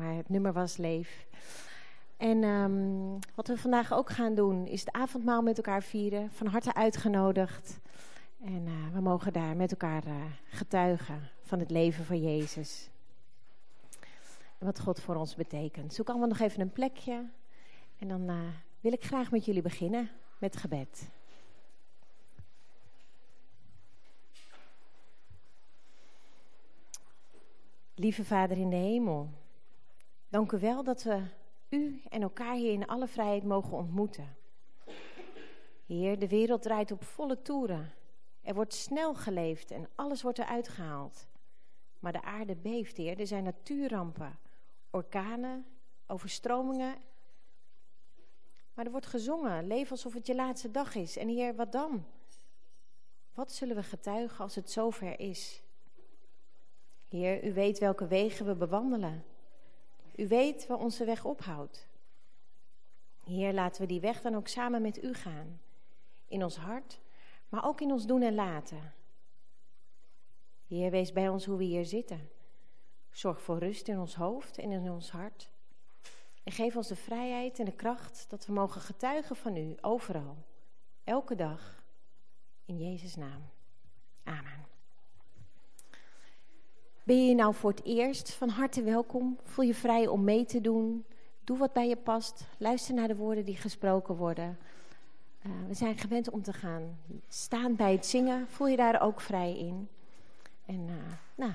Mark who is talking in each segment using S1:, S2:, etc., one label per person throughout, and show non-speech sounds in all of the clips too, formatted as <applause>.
S1: maar het nummer was Leef. En um, wat we vandaag ook gaan doen, is het avondmaal met elkaar vieren. Van harte uitgenodigd. En uh, we mogen daar met elkaar uh, getuigen van het leven van Jezus. Wat God voor ons betekent. Zoek allemaal nog even een plekje. En dan uh, wil ik graag met jullie beginnen met gebed. Lieve Vader in de hemel, dank u wel dat we u en elkaar hier in alle vrijheid mogen ontmoeten. Heer, de wereld draait op volle toeren. Er wordt snel geleefd en alles wordt eruit gehaald. Maar de aarde beeft, Heer. Er zijn natuurrampen, orkanen, overstromingen. Maar er wordt gezongen, leef alsof het je laatste dag is. En Heer, wat dan? Wat zullen we getuigen als het zover is? Heer, u weet welke wegen we bewandelen. U weet waar onze weg ophoudt. Heer, laten we die weg dan ook samen met u gaan. In ons hart, maar ook in ons doen en laten. Heer, wees bij ons hoe we hier zitten. Zorg voor rust in ons hoofd en in ons hart. En geef ons de vrijheid en de kracht dat we mogen getuigen van u overal, elke dag. In Jezus' naam. Amen. Ben je nou voor het eerst van harte welkom? Voel je vrij om mee te doen? Doe wat bij je past. Luister naar de woorden die gesproken worden. Uh, we zijn gewend om te gaan staan bij het zingen. Voel je daar ook vrij in? En uh, nou,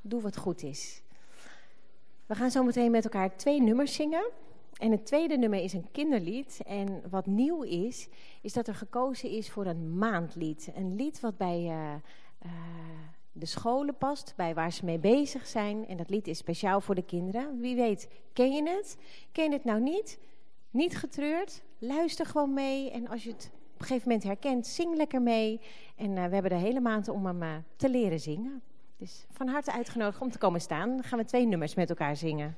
S1: doe wat goed is. We gaan zo meteen met elkaar twee nummers zingen. En het tweede nummer is een kinderlied. En wat nieuw is, is dat er gekozen is voor een maandlied. Een lied wat bij uh, de scholen past, bij waar ze mee bezig zijn. En dat lied is speciaal voor de kinderen. Wie weet, ken je het? Ken je het nou niet? Niet getreurd. Luister gewoon mee. En als je het op een gegeven moment herkent, zing lekker mee. En uh, we hebben de hele maand om hem uh, te leren zingen. Dus van harte uitgenodigd om te komen staan. Dan gaan we twee nummers met elkaar zingen.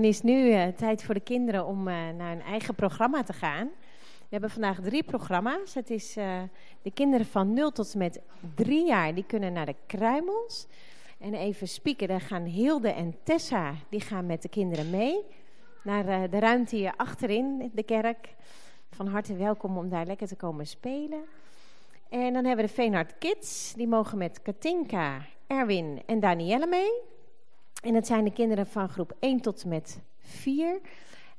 S1: Dan is nu uh, tijd voor de kinderen om uh, naar hun eigen programma te gaan. We hebben vandaag drie programma's. Het is uh, de kinderen van 0 tot en met 3 jaar, die kunnen naar de Kruimels. En even spieken, daar gaan Hilde en Tessa, die gaan met de kinderen mee. Naar de ruimte hier achterin, de kerk. Van harte welkom om daar lekker te komen spelen. En dan hebben we de Veenhard Kids, die mogen met Katinka, Erwin en Danielle mee. En dat zijn de kinderen van groep 1 tot en met 4.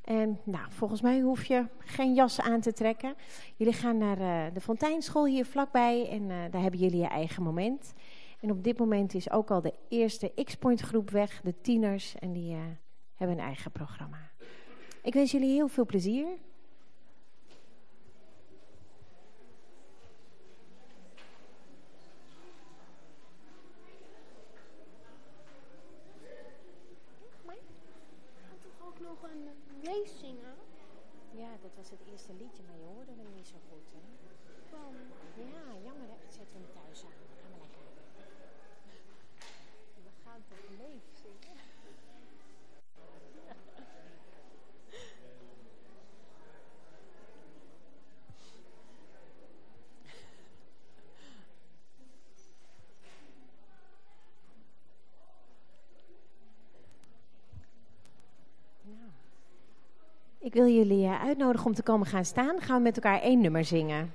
S1: En nou, volgens mij hoef je geen jas aan te trekken. Jullie gaan naar uh, de Fonteinschool hier vlakbij en uh, daar hebben jullie je eigen moment. En op dit moment is ook al de eerste X-Point groep weg, de tieners, en die uh, hebben een eigen programma. Ik wens jullie heel veel plezier.
S2: meezingen?
S1: Ja, dat was het eerste liedje, maar je hoorde hem niet zo goed, hè?
S2: Waarom?
S1: Ja, jammer hè. Ik zet hem thuis aan. Gaan we lekker. We gaan toch leef zingen? Ik wil jullie uitnodigen om te komen gaan staan. Gaan we met elkaar één nummer zingen.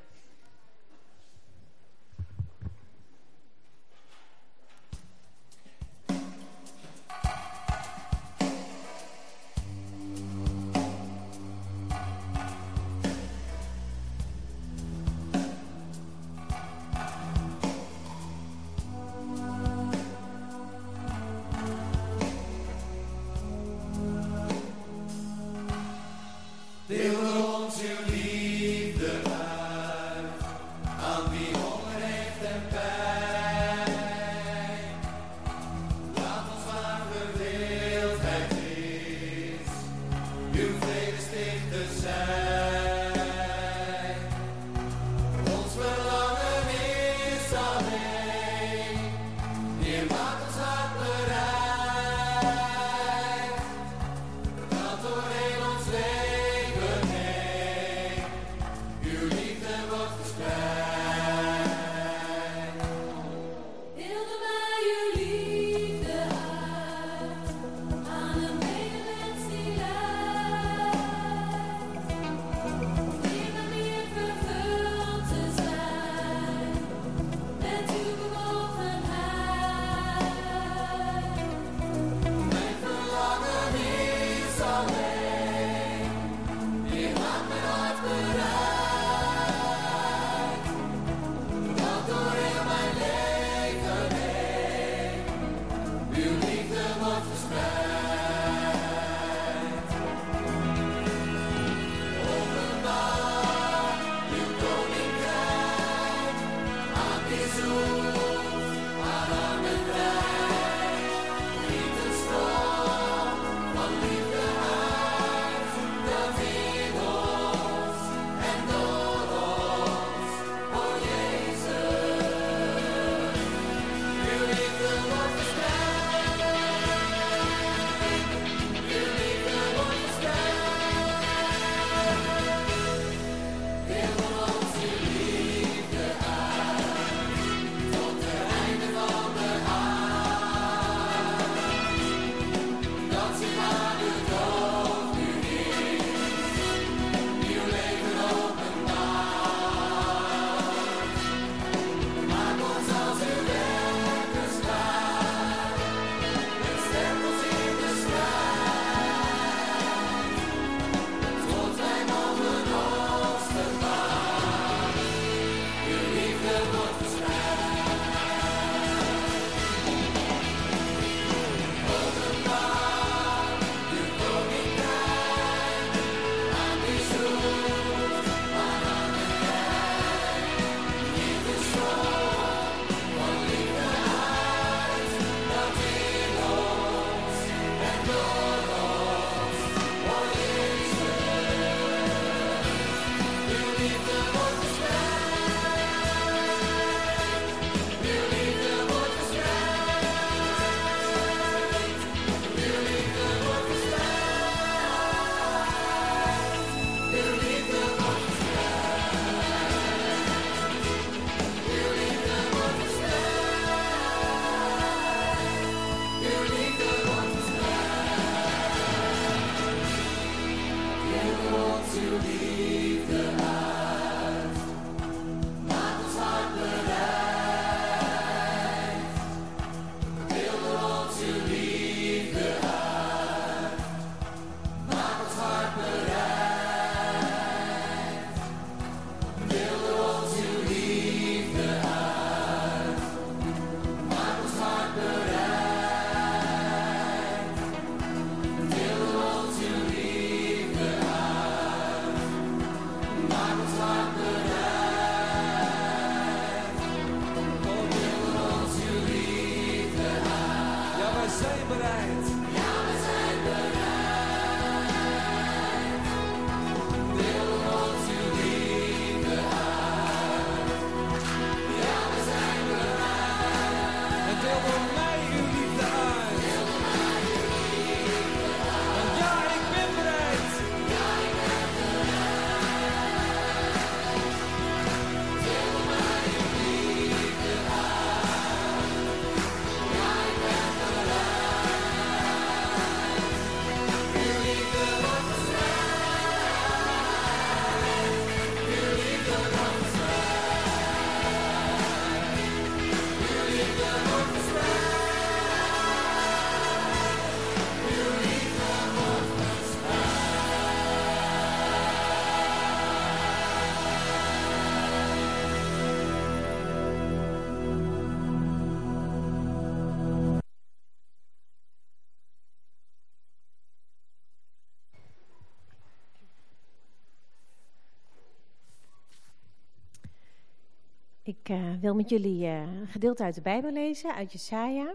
S2: Ik
S1: eh, wil met jullie eh, een gedeelte uit de Bijbel lezen, uit Jesaja.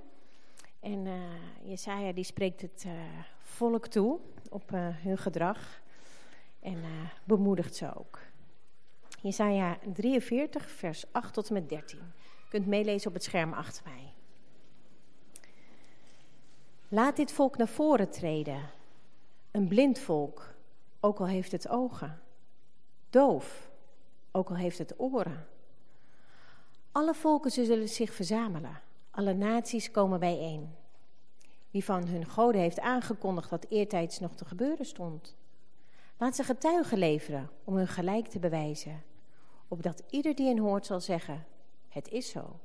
S1: En eh Jesaja die spreekt het volk toe op hun gedrag en bemoedigt ze ook. Jesaja 43, vers 8 tot en met 13. Je kunt meelezen op het scherm achter mij. Laat dit volk naar voren treden. Een blind volk, ook al heeft het ogen. Doof, ook al heeft het oren. Alle volken zullen zich verzamelen. Alle naties komen bijeen. Wie van hun goden heeft aangekondigd wat eertijds nog te gebeuren stond. Laat ze getuigen leveren om hun gelijk te bewijzen. Opdat ieder die hen hoort zal zeggen, het is zo.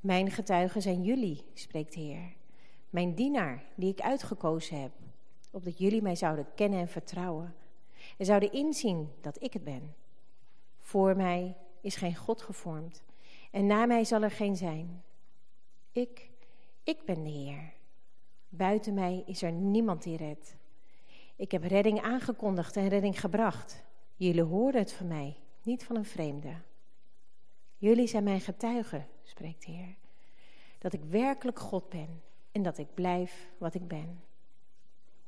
S1: Mijn getuigen zijn jullie, spreekt de Heer. Mijn dienaar die ik uitgekozen heb. Opdat jullie mij zouden kennen en vertrouwen. En zouden inzien dat ik het ben. Voor mij is geen God gevormd. En na mij zal er geen zijn. Ik, ik ben de Heer. Buiten mij is er niemand die redt. Ik heb redding aangekondigd en redding gebracht. Jullie horen het van mij, niet van een vreemde. Jullie zijn mijn getuigen, spreekt de Heer. Dat ik werkelijk God ben en dat ik blijf wat ik ben.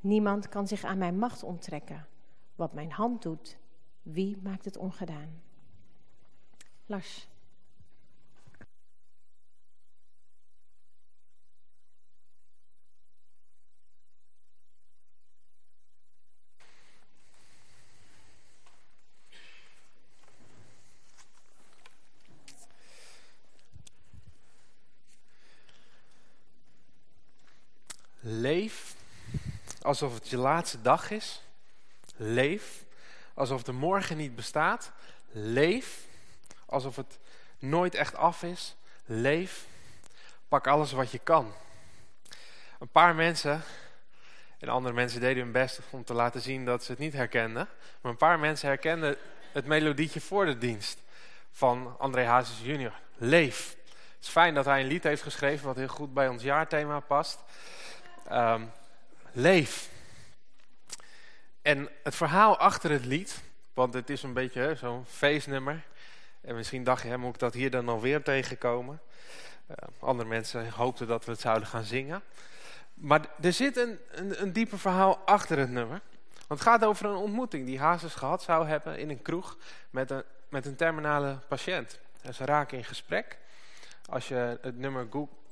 S1: Niemand kan zich aan mijn macht onttrekken. Wat mijn hand doet, wie maakt het ongedaan?
S3: Leef alsof het je laatste dag is. Leef alsof de morgen niet bestaat. Leef alsof het nooit echt af is. Leef. Pak alles wat je kan. Een paar mensen, en andere mensen deden hun best om te laten zien dat ze het niet herkenden. Maar een paar mensen herkenden het melodietje voor de dienst van André Hazes junior. Leef. Het is fijn dat hij een lied heeft geschreven wat heel goed bij ons jaarthema past. Um, leef. En het verhaal achter het lied, want het is een beetje zo'n feestnummer. En misschien dacht je, hè, moet ik dat hier dan alweer tegenkomen? Uh, andere mensen hoopten dat we het zouden gaan zingen. Maar er zit een, een, een dieper verhaal achter het nummer. Want het gaat over een ontmoeting die Hazes gehad zou hebben in een kroeg met een, met een terminale patiënt. Ze raken in gesprek. Als je het nummer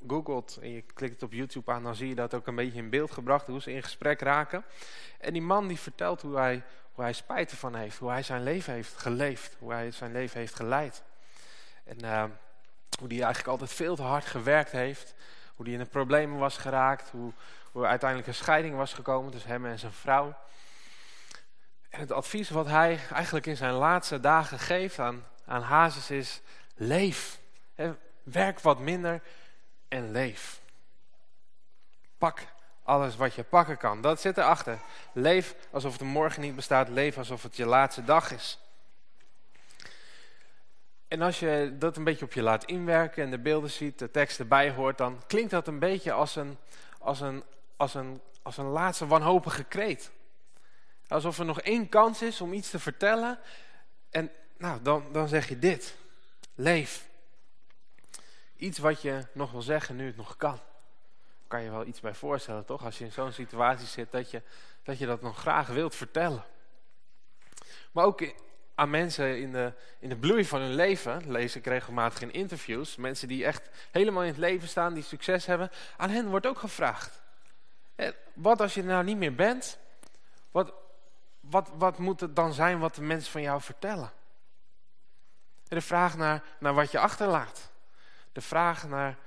S3: googelt en je klikt op YouTube aan, dan zie je dat ook een beetje in beeld gebracht, hoe ze in gesprek raken. En die man die vertelt hoe hij, hoe hij spijt ervan heeft, hoe hij zijn leven heeft geleefd, hoe hij zijn leven heeft geleid. En uh, hoe hij eigenlijk altijd veel te hard gewerkt heeft, hoe hij in de problemen was geraakt, hoe, uiteindelijk een scheiding was gekomen tussen hem en zijn vrouw. En het advies wat hij eigenlijk in zijn laatste dagen geeft aan, aan Hazes is, leef. Werk wat minder en leef. Pak alles wat je pakken kan. Dat zit erachter. Leef alsof de morgen niet bestaat. Leef alsof het je laatste dag is. En als je dat een beetje op je laat inwerken en de beelden ziet, de tekst erbij hoort, dan klinkt dat een beetje als een, als een, als een, als een laatste wanhopige kreet. Alsof er nog één kans is om iets te vertellen. En nou, dan, dan zeg je dit. Leef. Iets wat je nog wil zeggen nu het nog kan. Kan je wel iets bij voorstellen, toch? Als je in zo'n situatie zit, dat je, dat je dat nog graag wilt vertellen. Maar ook aan mensen in de, in de bloei van hun leven, lees ik regelmatig in interviews, mensen die echt helemaal in het leven staan, die succes hebben, aan hen wordt ook gevraagd. Eh, Wat als je er nou niet meer bent? Wat, wat, wat moet het dan zijn wat de mensen van jou vertellen? En de vraag naar, naar wat je achterlaat. De vraag naar,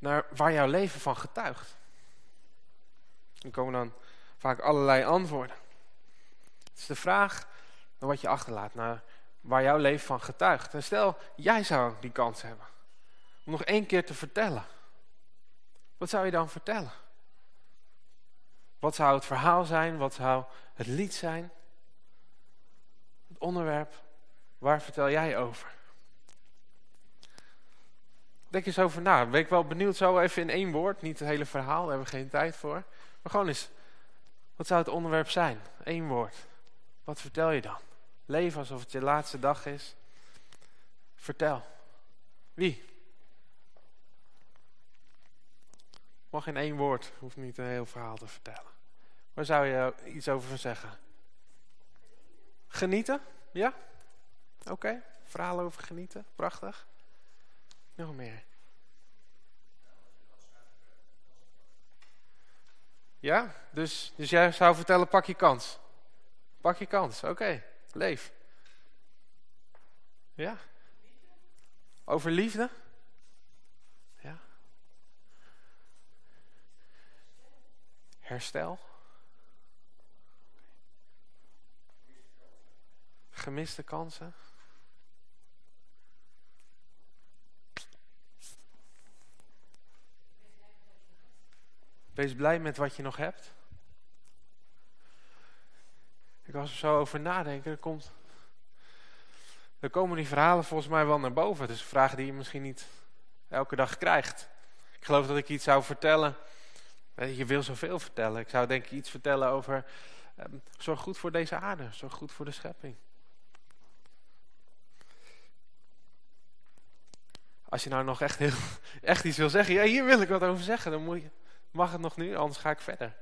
S3: naar waar jouw leven van getuigt. Er komen dan vaak allerlei antwoorden. Het is de vraag naar wat je achterlaat, naar waar jouw leven van getuigt. En stel, jij zou die kans hebben om nog één keer te vertellen. Wat zou je dan vertellen? Wat zou het verhaal zijn? Wat zou het lied zijn? Het onderwerp, waar vertel jij over? Denk eens over na. Ben ik wel benieuwd zo even in één woord. Niet het hele verhaal, daar hebben we geen tijd voor. Maar gewoon eens, wat zou het onderwerp zijn? Eén woord. Wat vertel je dan? Leef alsof het je laatste dag is. Vertel. Wie? Mag in één woord, hoeft niet een heel verhaal te vertellen. Waar zou je iets over zeggen? Genieten? Ja? Oké, verhalen over genieten, prachtig. Nog meer. Ja, dus, dus jij zou vertellen, pak je kans. Pak je kans, oké, leef. Ja. Over liefde? Ja. Herstel? Gemiste kansen? Wees blij met wat je nog hebt. Ik was er zo over nadenken. Er, komt, er komen die verhalen volgens mij wel naar boven. Een vraag die je misschien niet elke dag krijgt. Ik geloof dat ik iets zou vertellen. Je wil zoveel vertellen. Ik zou denk ik iets vertellen over... ehm, zorg goed voor deze aarde. Zorg goed voor de schepping. Als je nou nog echt, heel, <laughs> echt iets wil zeggen. Ja, hier wil ik wat over zeggen. Dan moet je, mag het nog nu, anders ga ik verder.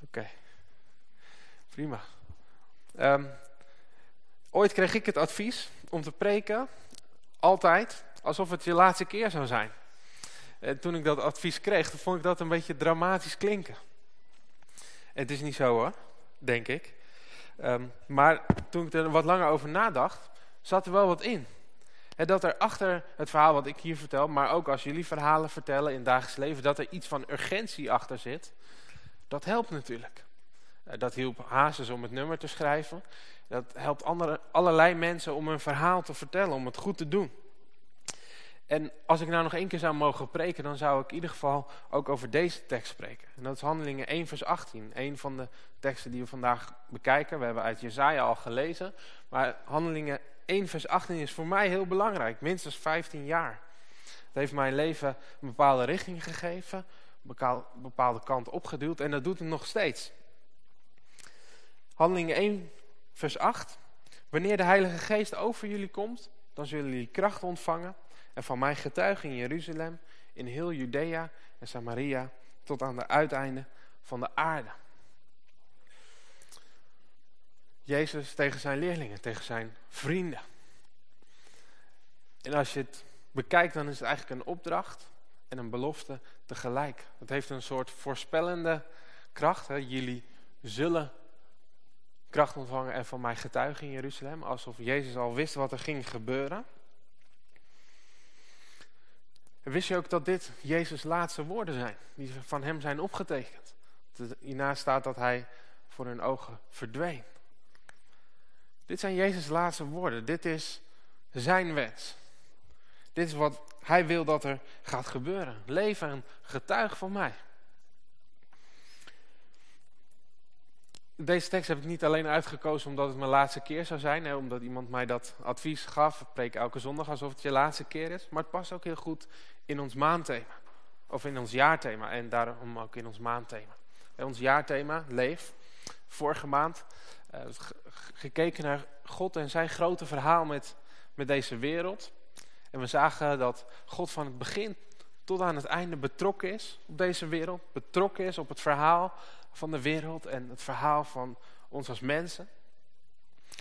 S3: Oké. Prima. Ehm, ooit kreeg ik het advies om te preken, altijd, alsof het je laatste keer zou zijn. En toen ik dat advies kreeg, vond ik dat een beetje dramatisch klinken. En het is niet zo hoor, denk ik. Ehm, maar toen ik er wat langer over nadacht, zat er wel wat in. En dat er achter het verhaal wat ik hier vertel, maar ook als jullie verhalen vertellen in dagelijks leven, dat er iets van urgentie achter zit, dat helpt natuurlijk. Eh, Dat hielp Hazes om het nummer te schrijven. Dat helpt andere, allerlei mensen om een verhaal te vertellen, om het goed te doen. En als ik nou nog één keer zou mogen preken, dan zou ik in ieder geval ook over deze tekst spreken. En dat is Handelingen 1 vers 18. Een van de teksten die we vandaag bekijken. We hebben uit Jezaja al gelezen. Maar Handelingen 1 vers 18 is voor mij heel belangrijk. Minstens 15 jaar. Het heeft mijn leven een bepaalde richting gegeven. Een bepaalde kant opgeduwd. En dat doet het nog steeds. Handelingen 1 vers 8. Wanneer de Heilige Geest over jullie komt, dan zullen jullie kracht ontvangen. En van mij getuigen in Jeruzalem, in heel Judea en Samaria, tot aan de uiteinden van de aarde. Jezus tegen zijn leerlingen, tegen zijn vrienden. En als je het bekijkt, dan is het eigenlijk een opdracht en een belofte tegelijk. Het heeft een soort voorspellende kracht. Hè. Jullie zullen kracht ontvangen en van mij getuigen in Jeruzalem. Alsof Jezus al wist wat er ging gebeuren. En wist je ook dat dit Jezus' laatste woorden zijn? Die van hem zijn opgetekend. Hiernaast staat dat hij voor hun ogen verdween. Dit zijn Jezus' laatste woorden. Dit is zijn wens. Dit is wat hij wil dat er gaat gebeuren. Leef en getuig van mij. Deze tekst heb ik niet alleen uitgekozen omdat het mijn laatste keer zou zijn. Hè, omdat iemand mij dat advies gaf. Preek elke zondag alsof het je laatste keer is. Maar het past ook heel goed in ons maandthema. Of in ons jaarthema. En daarom ook in ons maandthema. En ons jaarthema, leef. Vorige maand uh, gekeken naar God en zijn grote verhaal met, met deze wereld. En we zagen dat God van het begin tot aan het einde betrokken is op deze wereld. Betrokken is op het verhaal van de wereld en het verhaal van ons als mensen.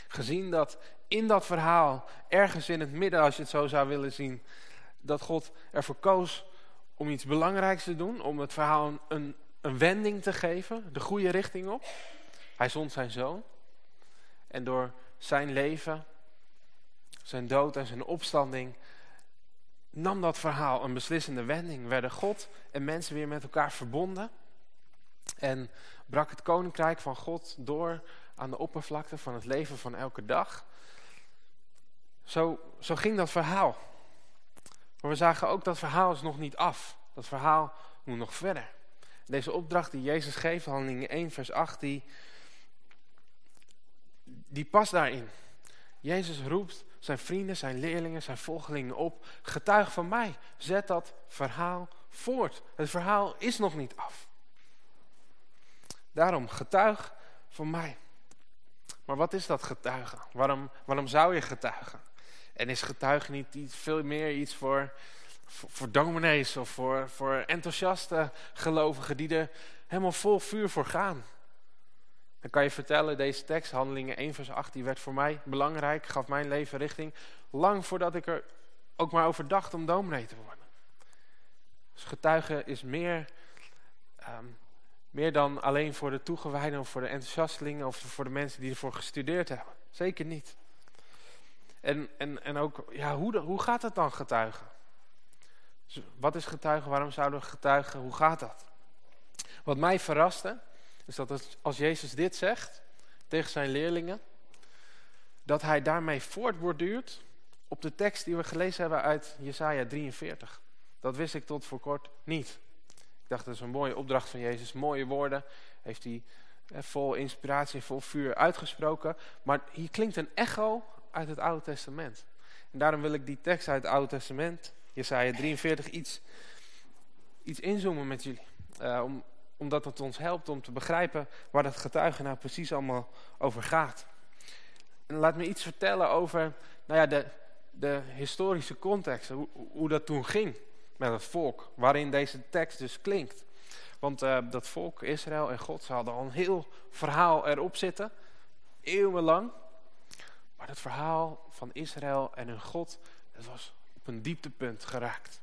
S3: Gezien dat in dat verhaal, ergens in het midden als je het zo zou willen zien, dat God ervoor koos om iets belangrijks te doen, om het verhaal een, een wending te geven, de goede richting op. Hij zond zijn zoon en door zijn leven, zijn dood en zijn opstanding nam dat verhaal een beslissende wending. Werden God en mensen weer met elkaar verbonden. En brak het koninkrijk van God door aan de oppervlakte van het leven van elke dag. Zo, zo ging dat verhaal. Maar we zagen ook dat verhaal is nog niet af. Dat verhaal moet nog verder. Deze opdracht die Jezus geeft, handelingen 1 vers 8, die, die past daarin. Jezus roept zijn vrienden, zijn leerlingen, zijn volgelingen op. Getuig van mij, zet dat verhaal voort. Het verhaal is nog niet af. Daarom, getuig van mij. Maar wat is dat getuigen? Waarom, waarom zou je getuigen? En is getuigen niet iets, veel meer iets voor, voor, voor dominees of voor, voor enthousiaste gelovigen die er helemaal vol vuur voor gaan? Dan kan je vertellen, deze tekst, handelingen 1 vers 8, die werd voor mij belangrijk, gaf mijn leven richting, lang voordat ik er ook maar over dacht om dominee te worden. Dus getuigen is meer, um, meer dan alleen voor de toegewijden of voor de enthousiastelingen of voor de mensen die ervoor gestudeerd hebben. Zeker niet. En, en, en ook, ja, hoe, hoe gaat het dan getuigen? Dus wat is getuigen? Waarom zouden we getuigen? Hoe gaat dat? Wat mij verraste, is dat als Jezus dit zegt tegen zijn leerlingen, dat hij daarmee voortborduurt op de tekst die we gelezen hebben uit Jesaja 43. Dat wist ik tot voor kort niet. Ik dacht, dat is een mooie opdracht van Jezus, mooie woorden. Heeft hij eh, vol inspiratie vol vuur uitgesproken. Maar hier klinkt een echo uit het Oude Testament. En daarom wil ik die tekst uit het Oude Testament, Jesaja 43, iets, iets inzoomen met jullie. Uh, om, omdat het ons helpt om te begrijpen waar dat getuigen nou precies allemaal over gaat. En laat me iets vertellen over nou ja, de, de historische context, hoe, hoe dat toen ging met het volk, waarin deze tekst dus klinkt. Want uh, dat volk, Israël en God, ze hadden al een heel verhaal erop zitten, eeuwenlang. Maar dat verhaal van Israël en hun God, dat was op een dieptepunt geraakt.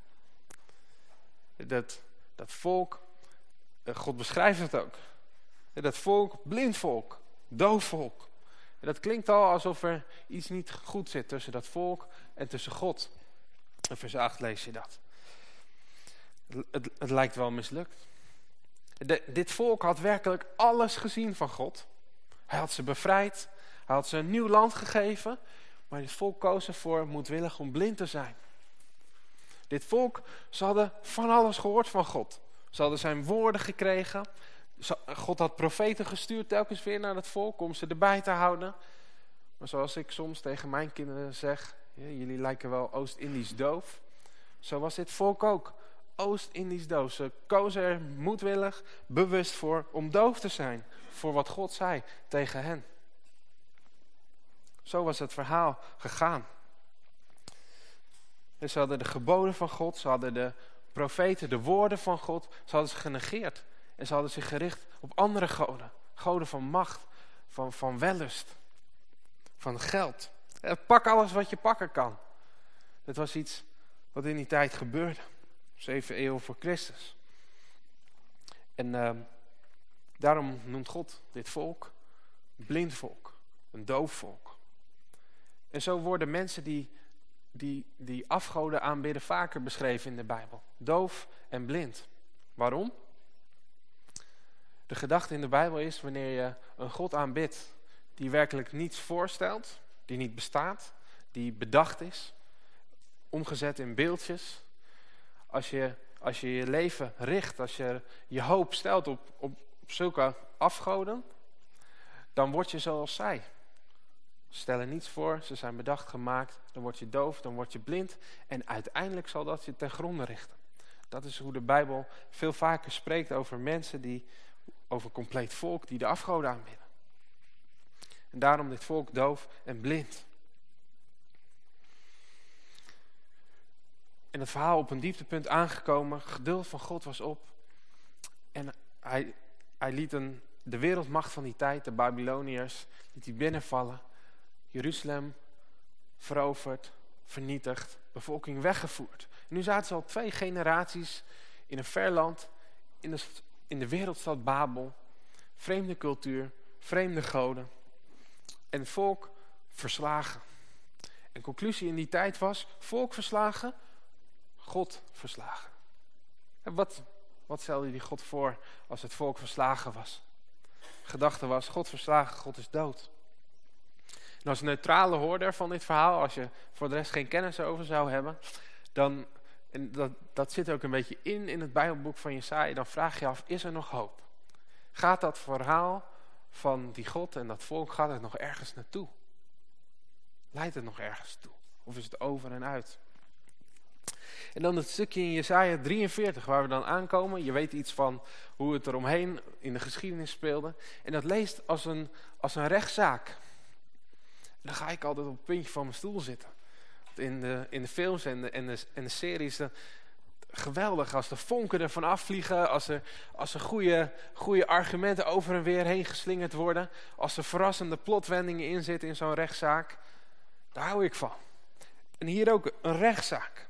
S3: Dat, dat volk eh, God beschrijft het ook. Dat volk, blind volk, doof volk. En dat klinkt al alsof er iets niet goed zit tussen dat volk en tussen God. In vers 8 lees je dat. Het, het lijkt wel mislukt. Dit volk had werkelijk alles gezien van God. Hij had ze bevrijd. Hij had ze een nieuw land gegeven. Maar dit volk koos ervoor moedwillig om blind te zijn. Dit volk, ze hadden van alles gehoord van God. Ze hadden zijn woorden gekregen. God had profeten gestuurd telkens weer naar het volk om ze erbij te houden. Maar zoals ik soms tegen mijn kinderen zeg, jullie lijken wel Oost-Indisch doof. Zo was dit volk ook. Oost-Indisch doof. Ze kozen er moedwillig, bewust voor om doof te zijn. Voor wat God zei tegen hen. Zo was het verhaal gegaan. Ze hadden de geboden van God, ze hadden de profeten, de woorden van God, ze hadden ze genegeerd. En ze hadden zich gericht op andere goden. Goden van macht, van, van wellust, van geld. Pak alles wat je pakken kan. Dat was iets wat in die tijd gebeurde. Zeven eeuwen voor Christus. En uh, daarom noemt God dit volk blind volk. Een doof volk. En zo worden mensen die die, die afgoden aanbidden vaker beschreven in de Bijbel. Doof en blind. Waarom? De gedachte in de Bijbel is wanneer je een God aanbidt die werkelijk niets voorstelt, die niet bestaat, die bedacht is, omgezet in beeldjes. Als je als je, je leven richt, als je je hoop stelt op, op, op zulke afgoden, dan word je zoals zij stellen niets voor, ze zijn bedacht gemaakt, dan word je doof, dan word je blind en uiteindelijk zal dat je ten gronde richten. Dat is hoe de Bijbel veel vaker spreekt over mensen die, over compleet volk die de afgoden aanbidden. En daarom dit volk doof en blind. En het verhaal op een dieptepunt aangekomen. Geduld van God was op. En hij, hij liet een, de wereldmacht van die tijd, de Babyloniërs, hij binnenvallen. Jeruzalem veroverd, vernietigd, bevolking weggevoerd. nu zaten ze al twee generaties in een ver land, in de, in de wereldstad Babel. Vreemde cultuur, vreemde goden. En volk verslagen. En conclusie in die tijd was, volk verslagen, God verslagen. En wat, wat stelde die God voor als het volk verslagen was? Gedachte was, God verslagen, God is dood. Als neutrale hoorder van dit verhaal, als je voor de rest geen kennis over zou hebben, dan, en dat, dat zit ook een beetje in, in het Bijbelboek van Jesaja, dan vraag je af, is er nog hoop? Gaat dat verhaal van die God en dat volk, gaat het nog ergens naartoe? Leidt het nog ergens toe? Of is het over en uit? En dan het stukje in Jesaja 43 waar we dan aankomen. Je weet iets van hoe het eromheen in de geschiedenis speelde. En dat leest als een, als een rechtszaak. Dan ga ik altijd op het puntje van mijn stoel zitten. In de, in de films en de, en de, en de series... Geweldig als de vonken ervan afvliegen, als er, als er goede, goede argumenten over en weer heen geslingerd worden, als er verrassende plotwendingen in zitten in zo'n rechtszaak. Daar hou ik van. En hier ook een rechtszaak.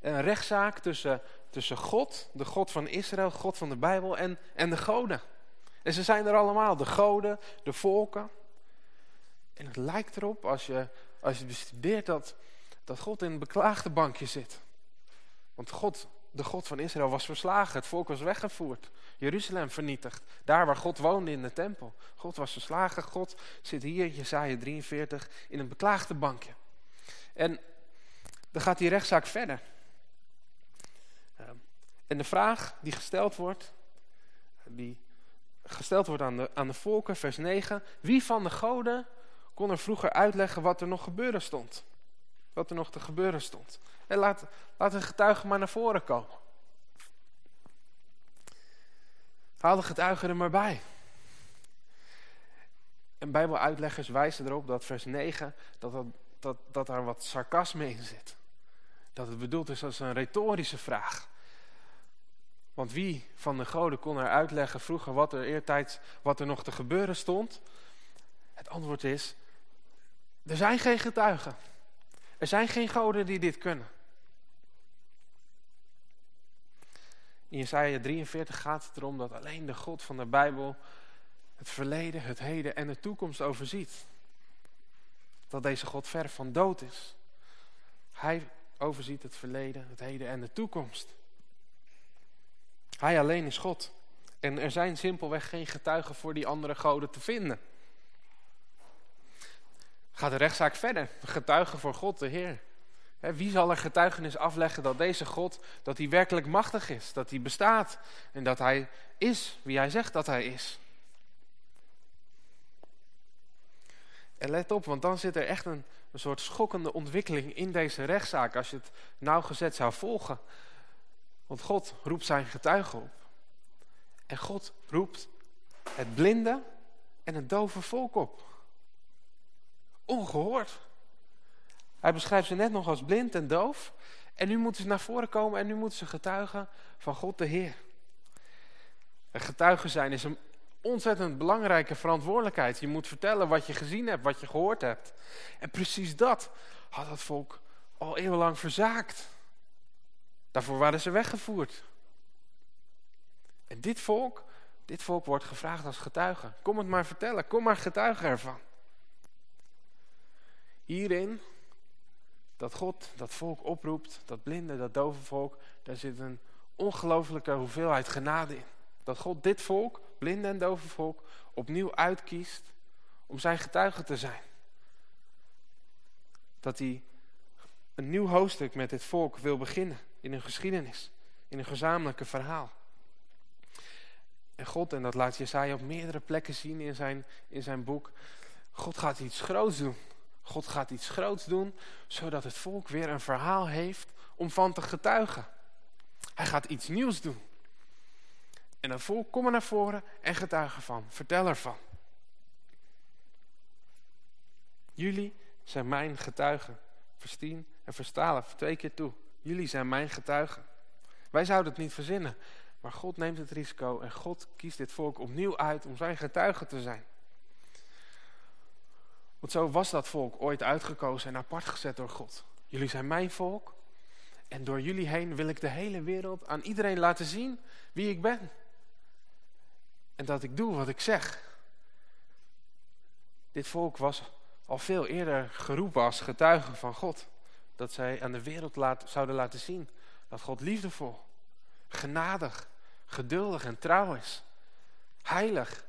S3: Een rechtszaak tussen, tussen God, de God van Israël, God van de Bijbel en, en de goden. En ze zijn er allemaal, de goden, de volken. En het lijkt erop, als je, als je bestudeert, dat, dat God in een beklaagde bankje zit. Want God, de God van Israël was verslagen, het volk was weggevoerd. Jeruzalem vernietigd, daar waar God woonde in de tempel. God was verslagen, God zit hier, Jesaja 43, in een beklaagde bankje. En dan gaat die rechtszaak verder. Ehm, en de vraag die gesteld wordt, die gesteld wordt aan de, aan de volken, vers 9. Wie van de goden kon er vroeger uitleggen wat er nog gebeuren stond? Wat er nog te gebeuren stond. En laat, laat de getuigen maar naar voren komen. Haal de getuigen er maar bij. En bijbeluitleggers wijzen erop dat vers 9, dat, dat, dat, dat daar wat sarcasme in zit. Dat het bedoeld is als een retorische vraag. Want wie van de goden kon er uitleggen vroeger wat er eertijds, wat er nog te gebeuren stond? Het antwoord is, er zijn geen getuigen. Er zijn geen goden die dit kunnen. In Jesaja 43 gaat het erom dat alleen de God van de Bijbel het verleden, het heden en de toekomst overziet. Dat deze God ver van dood is. Hij overziet het verleden, het heden en de toekomst. Hij alleen is God. En er zijn simpelweg geen getuigen voor die andere goden te vinden. Gaat de rechtszaak verder. Getuigen voor God, de Heer. Wie zal er getuigenis afleggen dat deze God, dat hij werkelijk machtig is, dat hij bestaat en dat hij is wie hij zegt dat hij is. En let op, want dan zit er echt een, een soort schokkende ontwikkeling in deze rechtszaak als je het nauwgezet zou volgen. Want God roept zijn getuigen op. En God roept het blinde en het dove volk op. Ongehoord. Hij beschrijft ze net nog als blind en doof. En nu moeten ze naar voren komen en nu moeten ze getuigen van God de Heer. En getuigen zijn is een ontzettend belangrijke verantwoordelijkheid. Je moet vertellen wat je gezien hebt, wat je gehoord hebt. En precies dat had het volk al eeuwenlang verzaakt. Daarvoor waren ze weggevoerd. En dit volk, dit volk wordt gevraagd als getuige. Kom het maar vertellen, kom maar getuige ervan. Hierin dat God dat volk oproept, dat blinde, dat dove volk, daar zit een ongelofelijke hoeveelheid genade in. Dat God dit volk, blinde en dove volk, opnieuw uitkiest om zijn getuige te zijn. Dat hij een nieuw hoofdstuk met dit volk wil beginnen in een geschiedenis, in een gezamenlijke verhaal. En God, en dat laat Jesaja op meerdere plekken zien in zijn, in zijn boek, God gaat iets groots doen. God gaat iets groots doen, zodat het volk weer een verhaal heeft om van te getuigen. Hij gaat iets nieuws doen. En het volk komt naar voren en getuigen van. Vertel ervan. Jullie zijn mijn getuigen. Vers 10. En vers 12, twee keer toe. Jullie zijn mijn getuigen. Wij zouden het niet verzinnen. Maar God neemt het risico en God kiest dit volk opnieuw uit om zijn getuige te zijn. Want zo was dat volk ooit uitgekozen en apart gezet door God. Jullie zijn mijn volk. En door jullie heen wil ik de hele wereld aan iedereen laten zien wie ik ben. En dat ik doe wat ik zeg. Dit volk was al veel eerder geroepen als getuige van God. Dat zij aan de wereld zouden laten zien dat God liefdevol, genadig, geduldig en trouw is. Heilig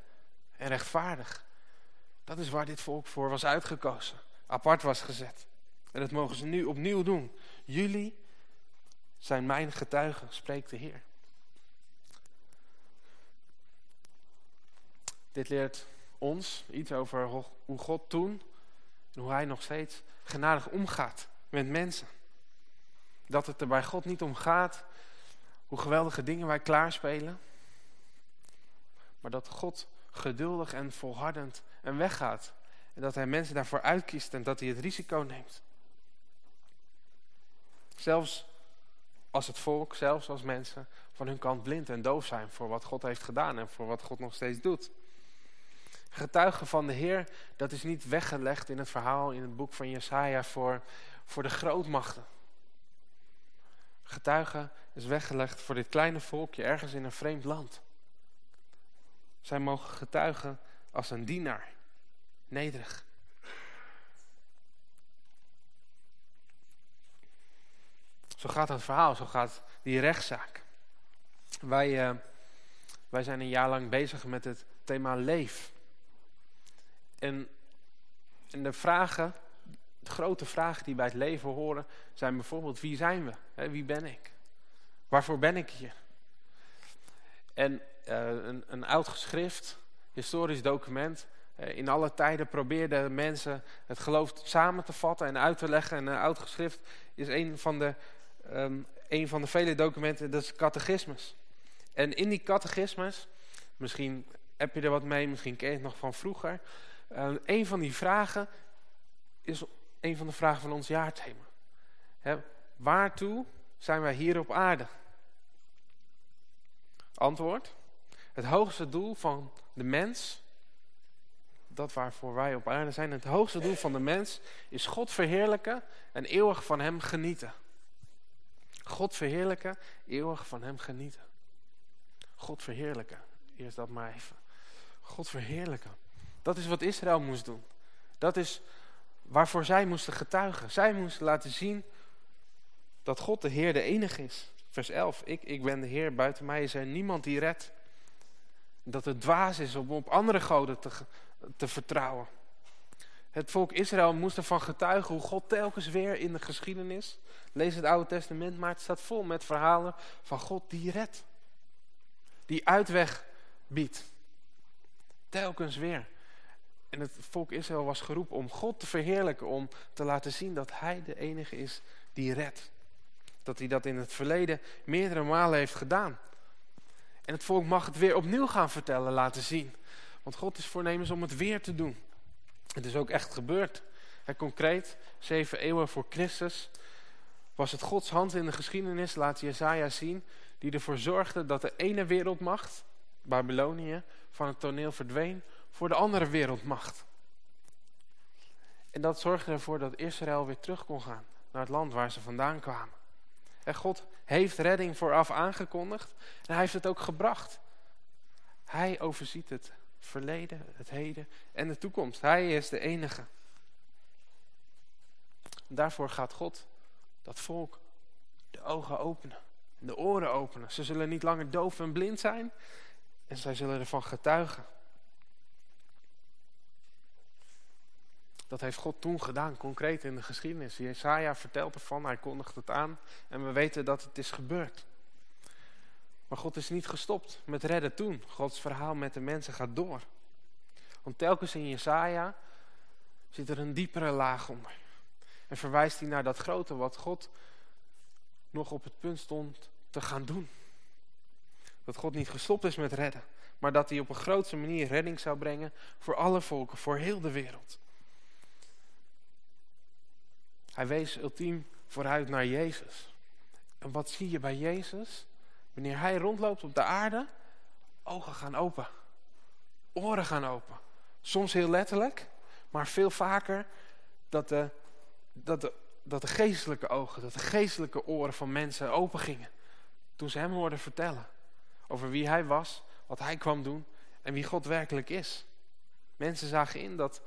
S3: en rechtvaardig. Dat is waar dit volk voor was uitgekozen. Apart was gezet. En dat mogen ze nu opnieuw doen. Jullie zijn mijn getuigen, spreekt de Heer. Dit leert ons iets over hoe God toen en hoe hij nog steeds genadig omgaat met mensen. Dat het er bij God niet om gaat hoe geweldige dingen wij klaarspelen. Maar dat God geduldig en volhardend en weggaat. En dat hij mensen daarvoor uitkiest en dat hij het risico neemt. Zelfs als het volk, zelfs als mensen van hun kant blind en doof zijn voor wat God heeft gedaan en voor wat God nog steeds doet. Getuigen van de Heer, dat is niet weggelegd in het verhaal in het boek van Jesaja voor, voor de grootmachten. Getuigen is weggelegd voor dit kleine volkje ergens in een vreemd land. Zij mogen getuigen als een dienaar, nederig. Zo gaat het verhaal, zo gaat die rechtszaak. Wij, uh, wij zijn een jaar lang bezig met het thema leef. En, en de vragen, de grote vragen die bij het leven horen, zijn bijvoorbeeld wie zijn we? wie ben ik? Waarvoor ben ik hier? En uh, een, een oud geschrift, historisch document, uh, in alle tijden probeerden mensen het geloof samen te vatten en uit te leggen. En een oud geschrift is een van de, um, van de vele documenten, dat is catechismus. En in die catechismus, misschien heb je er wat mee, misschien ken je het nog van vroeger. Uh, een van die vragen is een van de vragen van ons jaarthema. He, waartoe zijn wij hier op aarde? Antwoord. Het hoogste doel van de mens, dat waarvoor wij op aarde zijn, het hoogste doel van de mens is God verheerlijken en eeuwig van hem genieten. God verheerlijken, eeuwig van hem genieten. God verheerlijken. Eerst dat maar even. God verheerlijken. Dat is wat Israël moest doen. Dat is waarvoor zij moesten getuigen. Zij moesten laten zien dat God de Heer de enige is. Vers 11. Ik, ik ben de Heer, buiten mij is er niemand die redt. Dat het dwaas is om op andere goden te, te vertrouwen. Het volk Israël moest ervan getuigen hoe God telkens weer in de geschiedenis... Lees het Oude Testament, maar het staat vol met verhalen van God die redt. Die uitweg biedt. Telkens weer. En het volk Israël was geroepen om God te verheerlijken. Om te laten zien dat hij de enige is die redt. Dat hij dat in het verleden meerdere malen heeft gedaan. En het volk mag het weer opnieuw gaan vertellen, laten zien. Want God is voornemens om het weer te doen. Het is ook echt gebeurd. En concreet, zeven eeuwen voor Christus, was het Gods hand in de geschiedenis, laat Jezaja zien, die ervoor zorgde dat de ene wereldmacht, Babylonië, van het toneel verdween voor de andere wereldmacht. En dat zorgde ervoor dat Israël weer terug kon gaan naar het land waar ze vandaan kwamen. En God heeft redding vooraf aangekondigd en hij heeft het ook gebracht. Hij overziet het verleden, het heden en de toekomst. Hij is de enige. Daarvoor gaat God dat volk de ogen openen, de oren openen. Ze zullen niet langer doof en blind zijn en zij zullen ervan getuigen. Dat heeft God toen gedaan, concreet in de geschiedenis. Jesaja vertelt ervan, hij kondigt het aan en we weten dat het is gebeurd. Maar God is niet gestopt met redden toen. Gods verhaal met de mensen gaat door. Want telkens in Jesaja zit er een diepere laag onder. En verwijst hij naar dat grote wat God nog op het punt stond te gaan doen. Dat God niet gestopt is met redden. Maar dat hij op een grootste manier redding zou brengen voor alle volken, voor heel de wereld. Hij wees ultiem vooruit naar Jezus. En wat zie je bij Jezus? Wanneer hij rondloopt op de aarde, ogen gaan open. Oren gaan open. Soms heel letterlijk, maar veel vaker dat de, dat de, dat de geestelijke ogen, dat de geestelijke oren van mensen open gingen. Toen ze hem hoorden vertellen over wie hij was, wat hij kwam doen en wie God werkelijk is. Mensen zagen in dat,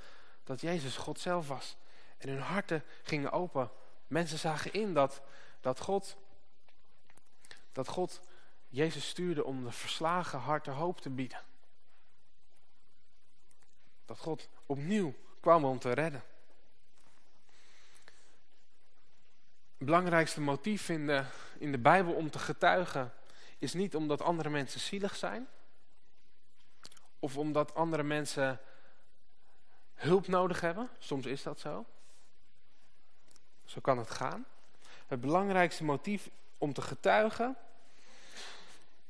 S3: dat Jezus God zelf was. En hun harten gingen open. Mensen zagen in dat, dat, God, dat God Jezus stuurde om de verslagen harten hoop te bieden. Dat God opnieuw kwam om te redden. Het belangrijkste motief in de, in de Bijbel om te getuigen is niet omdat andere mensen zielig zijn. Of omdat andere mensen hulp nodig hebben. Soms is dat zo. Zo kan het gaan. Het belangrijkste motief om te getuigen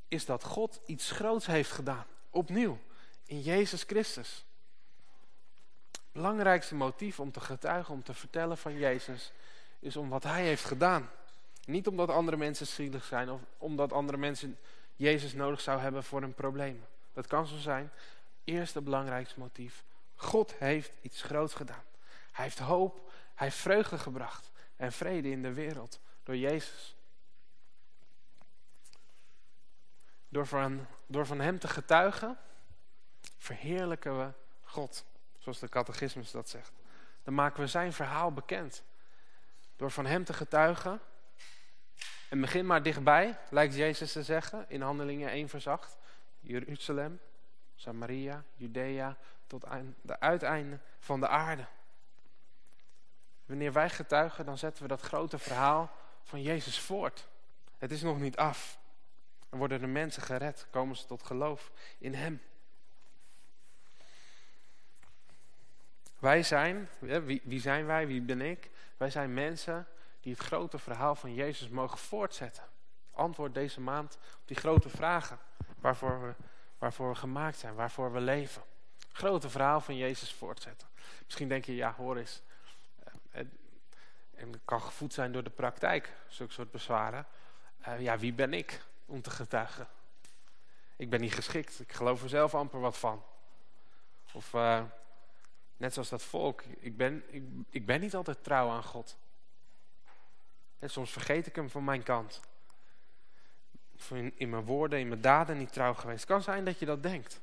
S3: is dat God iets groots heeft gedaan. Opnieuw. In Jezus Christus. Het belangrijkste motief om te getuigen, om te vertellen van Jezus, is om wat hij heeft gedaan. Niet omdat andere mensen zielig zijn of omdat andere mensen Jezus nodig zou hebben voor een probleem. Dat kan zo zijn. Eerste belangrijkste motief. God heeft iets groots gedaan. Hij heeft hoop, hij heeft vreugde gebracht en vrede in de wereld door Jezus. Door van, door van hem te getuigen, verheerlijken we God. Zoals de catechismus dat zegt. Dan maken we zijn verhaal bekend. Door van hem te getuigen. En begin maar dichtbij, lijkt Jezus te zeggen, in handelingen 1 vers 8. Jeruzalem, Samaria, Judea, tot aan de uiteinden van de aarde. Wanneer wij getuigen, dan zetten we dat grote verhaal van Jezus voort. Het is nog niet af. Dan worden de mensen gered, komen ze tot geloof in Hem. Wij zijn, wie, wie zijn wij, wie ben ik? Wij zijn mensen die het grote verhaal van Jezus mogen voortzetten. Antwoord deze maand op die grote vragen waarvoor we, waarvoor we gemaakt zijn, waarvoor we leven. Grote verhaal van Jezus voortzetten. Misschien denk je, ja hoor eens, en kan gevoed zijn door de praktijk, zulke soort bezwaren. Uh, ja, wie ben ik om te getuigen? Ik ben niet geschikt, ik geloof er zelf amper wat van. Of uh, net zoals dat volk, ik ben, ik, ik ben niet altijd trouw aan God. En soms vergeet ik hem van mijn kant. Of in, in mijn woorden, in mijn daden niet trouw geweest. Het kan zijn dat je dat denkt.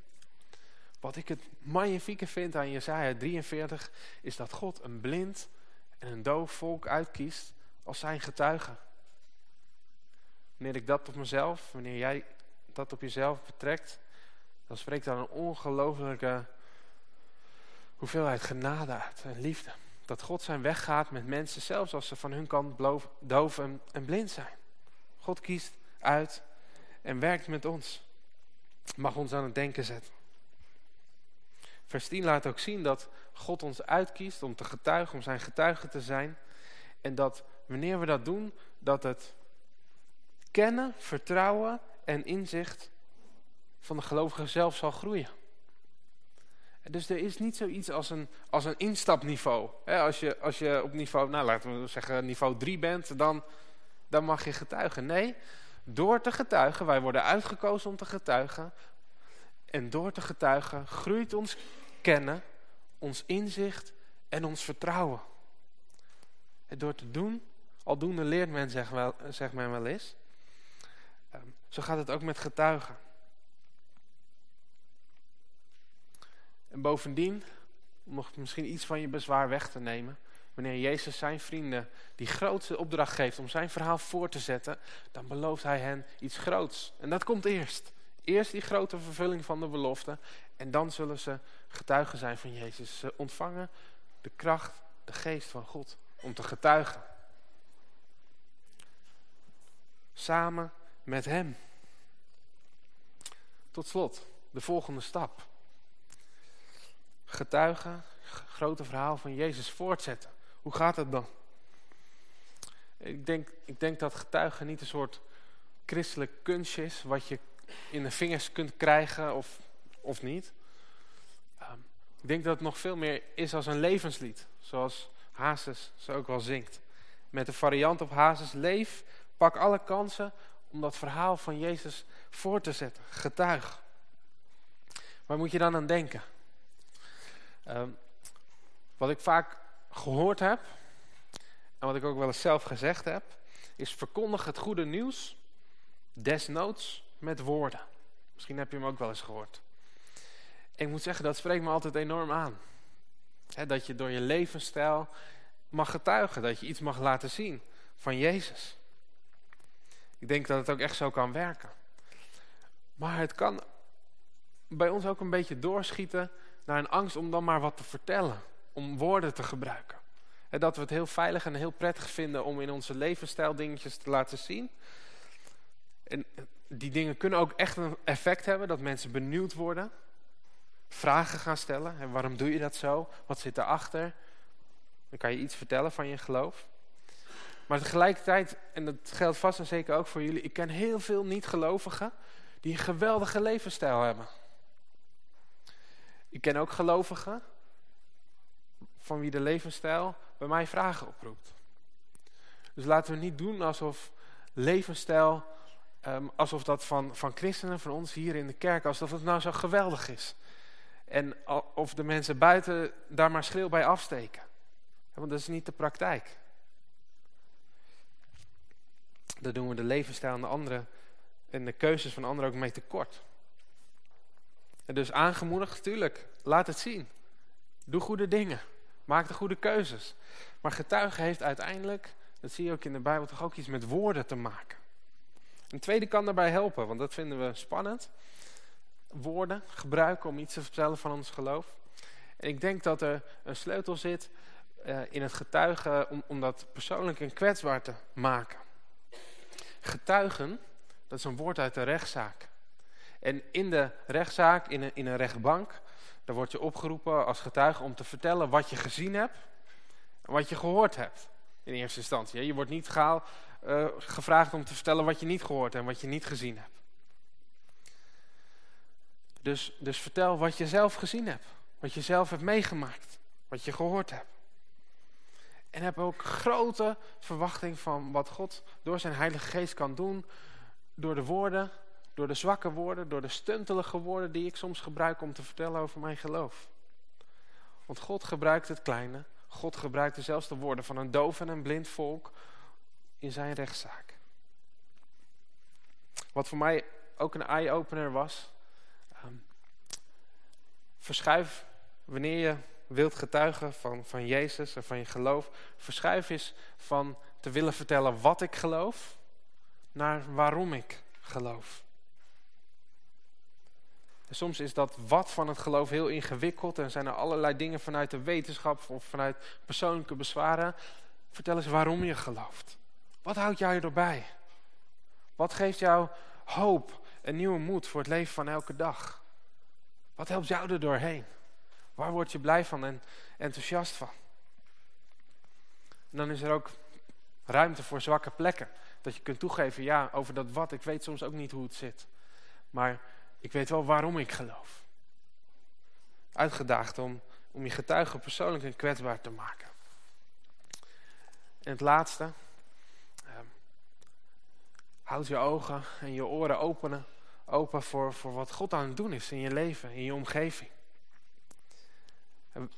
S3: Wat ik het magnifieke vind aan Jesaja 43 is dat God een blind en een doof volk uitkiest als zijn getuige. Wanneer ik dat op mezelf, wanneer jij dat op jezelf betrekt, dan spreekt daar een ongelofelijke hoeveelheid genade uit en liefde. Dat God zijn weg gaat met mensen, zelfs als ze van hun kant doof en blind zijn. God kiest uit en werkt met ons. Mag ons aan het denken zetten. Vers 10 laat ook zien dat God ons uitkiest om te getuigen, om zijn getuige te zijn. En dat wanneer we dat doen, dat het kennen, vertrouwen en inzicht van de gelovige zelf zal groeien. Dus er is niet zoiets als een, als een instapniveau. als, je, als je op niveau, nou laten we zeggen niveau 3 bent, dan, dan mag je getuigen. Nee, door te getuigen, wij worden uitgekozen om te getuigen. En door te getuigen groeit ons kennen, ons inzicht en ons vertrouwen. En door te doen, aldoende leert men, zegt, wel, men wel eens. Ehm, zo gaat het ook met getuigen. En bovendien, om nog misschien iets van je bezwaar weg te nemen... wanneer Jezus zijn vrienden die grootste opdracht geeft om zijn verhaal voor te zetten... dan belooft hij hen iets groots. En dat komt eerst. Eerst die grote vervulling van de belofte... en dan zullen ze getuigen zijn van Jezus. Ze ontvangen de kracht, de geest van God om te getuigen. Samen met hem. Tot slot, de volgende stap. Getuigen, grote verhaal van Jezus voortzetten. Hoe gaat het dan? Ik denk, ik denk dat getuigen niet een soort christelijk kunstje is... wat je in de vingers kunt krijgen of, of niet. Um, ik denk dat het nog veel meer is als een levenslied. Zoals Hazes zo ook wel zingt. met de variant op Hazes, leef, pak alle kansen om dat verhaal van Jezus voor te zetten. Getuig. Waar moet je dan aan denken? Ehm, wat ik vaak gehoord heb, en wat ik ook wel eens zelf gezegd heb, is verkondig het goede nieuws, desnoods met woorden. Misschien heb je hem ook wel eens gehoord. Ik moet zeggen, dat spreekt me altijd enorm aan. dat je door je levensstijl mag getuigen, dat je iets mag laten zien van Jezus. Ik denk dat het ook echt zo kan werken. Maar het kan bij ons ook een beetje doorschieten naar een angst om dan maar wat te vertellen. Om woorden te gebruiken. En dat we het heel veilig en heel prettig vinden om in onze levensstijl dingetjes te laten zien. En die dingen kunnen ook echt een effect hebben, dat mensen benieuwd worden. Vragen gaan stellen. En waarom doe je dat zo? Wat zit erachter? Dan kan je iets vertellen van je geloof. Maar tegelijkertijd, en dat geldt vast en zeker ook voor jullie... ik ken heel veel niet-gelovigen die een geweldige levensstijl hebben. Ik ken ook gelovigen van wie de levensstijl bij mij vragen oproept. Dus laten we niet doen alsof levensstijl, ehm, alsof dat van, van christenen, van ons hier in de kerk, alsof het nou zo geweldig is. En of de mensen buiten daar maar schreeuw bij afsteken. Want dat is niet de praktijk. Daar doen we de levensstijl en de anderen en de keuzes van anderen ook mee tekort. En dus aangemoedigd, tuurlijk, laat het zien. Doe goede dingen. Maak de goede keuzes. Maar getuigen heeft uiteindelijk, dat zie je ook in de Bijbel, toch ook iets met woorden te maken. Een tweede kan daarbij helpen, want dat vinden we spannend. Woorden gebruiken om iets te vertellen van ons geloof. En ik denk dat er een sleutel zit uh, in het getuigen om, om dat persoonlijk en kwetsbaar te maken. Getuigen, dat is een woord uit de rechtszaak. En in de rechtszaak, in een, in een rechtbank, daar word je opgeroepen als getuige om te vertellen wat je gezien hebt en wat je gehoord hebt. In eerste instantie. Je wordt niet gaal, uh, gevraagd om te vertellen wat je niet gehoord en wat je niet gezien hebt. Dus, dus vertel wat je zelf gezien hebt. Wat je zelf hebt meegemaakt. Wat je gehoord hebt. En heb ook grote verwachting van wat God door zijn heilige geest kan doen. Door de woorden door de zwakke woorden, door de stuntelige woorden die ik soms gebruik om te vertellen over mijn geloof. Want God gebruikt het kleine. God gebruikte zelfs de woorden van een doof en een blind volk in zijn rechtszaak. Wat voor mij ook een eye-opener was. Verschuif wanneer je wilt getuigen van, van Jezus en van je geloof. Verschuif eens van te willen vertellen wat ik geloof naar waarom ik geloof. En soms is dat wat van het geloof heel ingewikkeld en zijn er allerlei dingen vanuit de wetenschap of vanuit persoonlijke bezwaren. Vertel eens waarom je gelooft. Wat houdt jou erbij? Wat geeft jou hoop en nieuwe moed voor het leven van elke dag? Wat helpt jou er doorheen? Waar word je blij van en enthousiast van? En dan is er ook ruimte voor zwakke plekken. Dat je kunt toegeven, ja, over dat wat, ik weet soms ook niet hoe het zit. Maar ik weet wel waarom ik geloof. Uitgedaagd om, om je getuigen persoonlijk en kwetsbaar te maken. En het laatste. Eh, houd je ogen en je oren openen, open voor, voor wat God aan het doen is in je leven, in je omgeving. En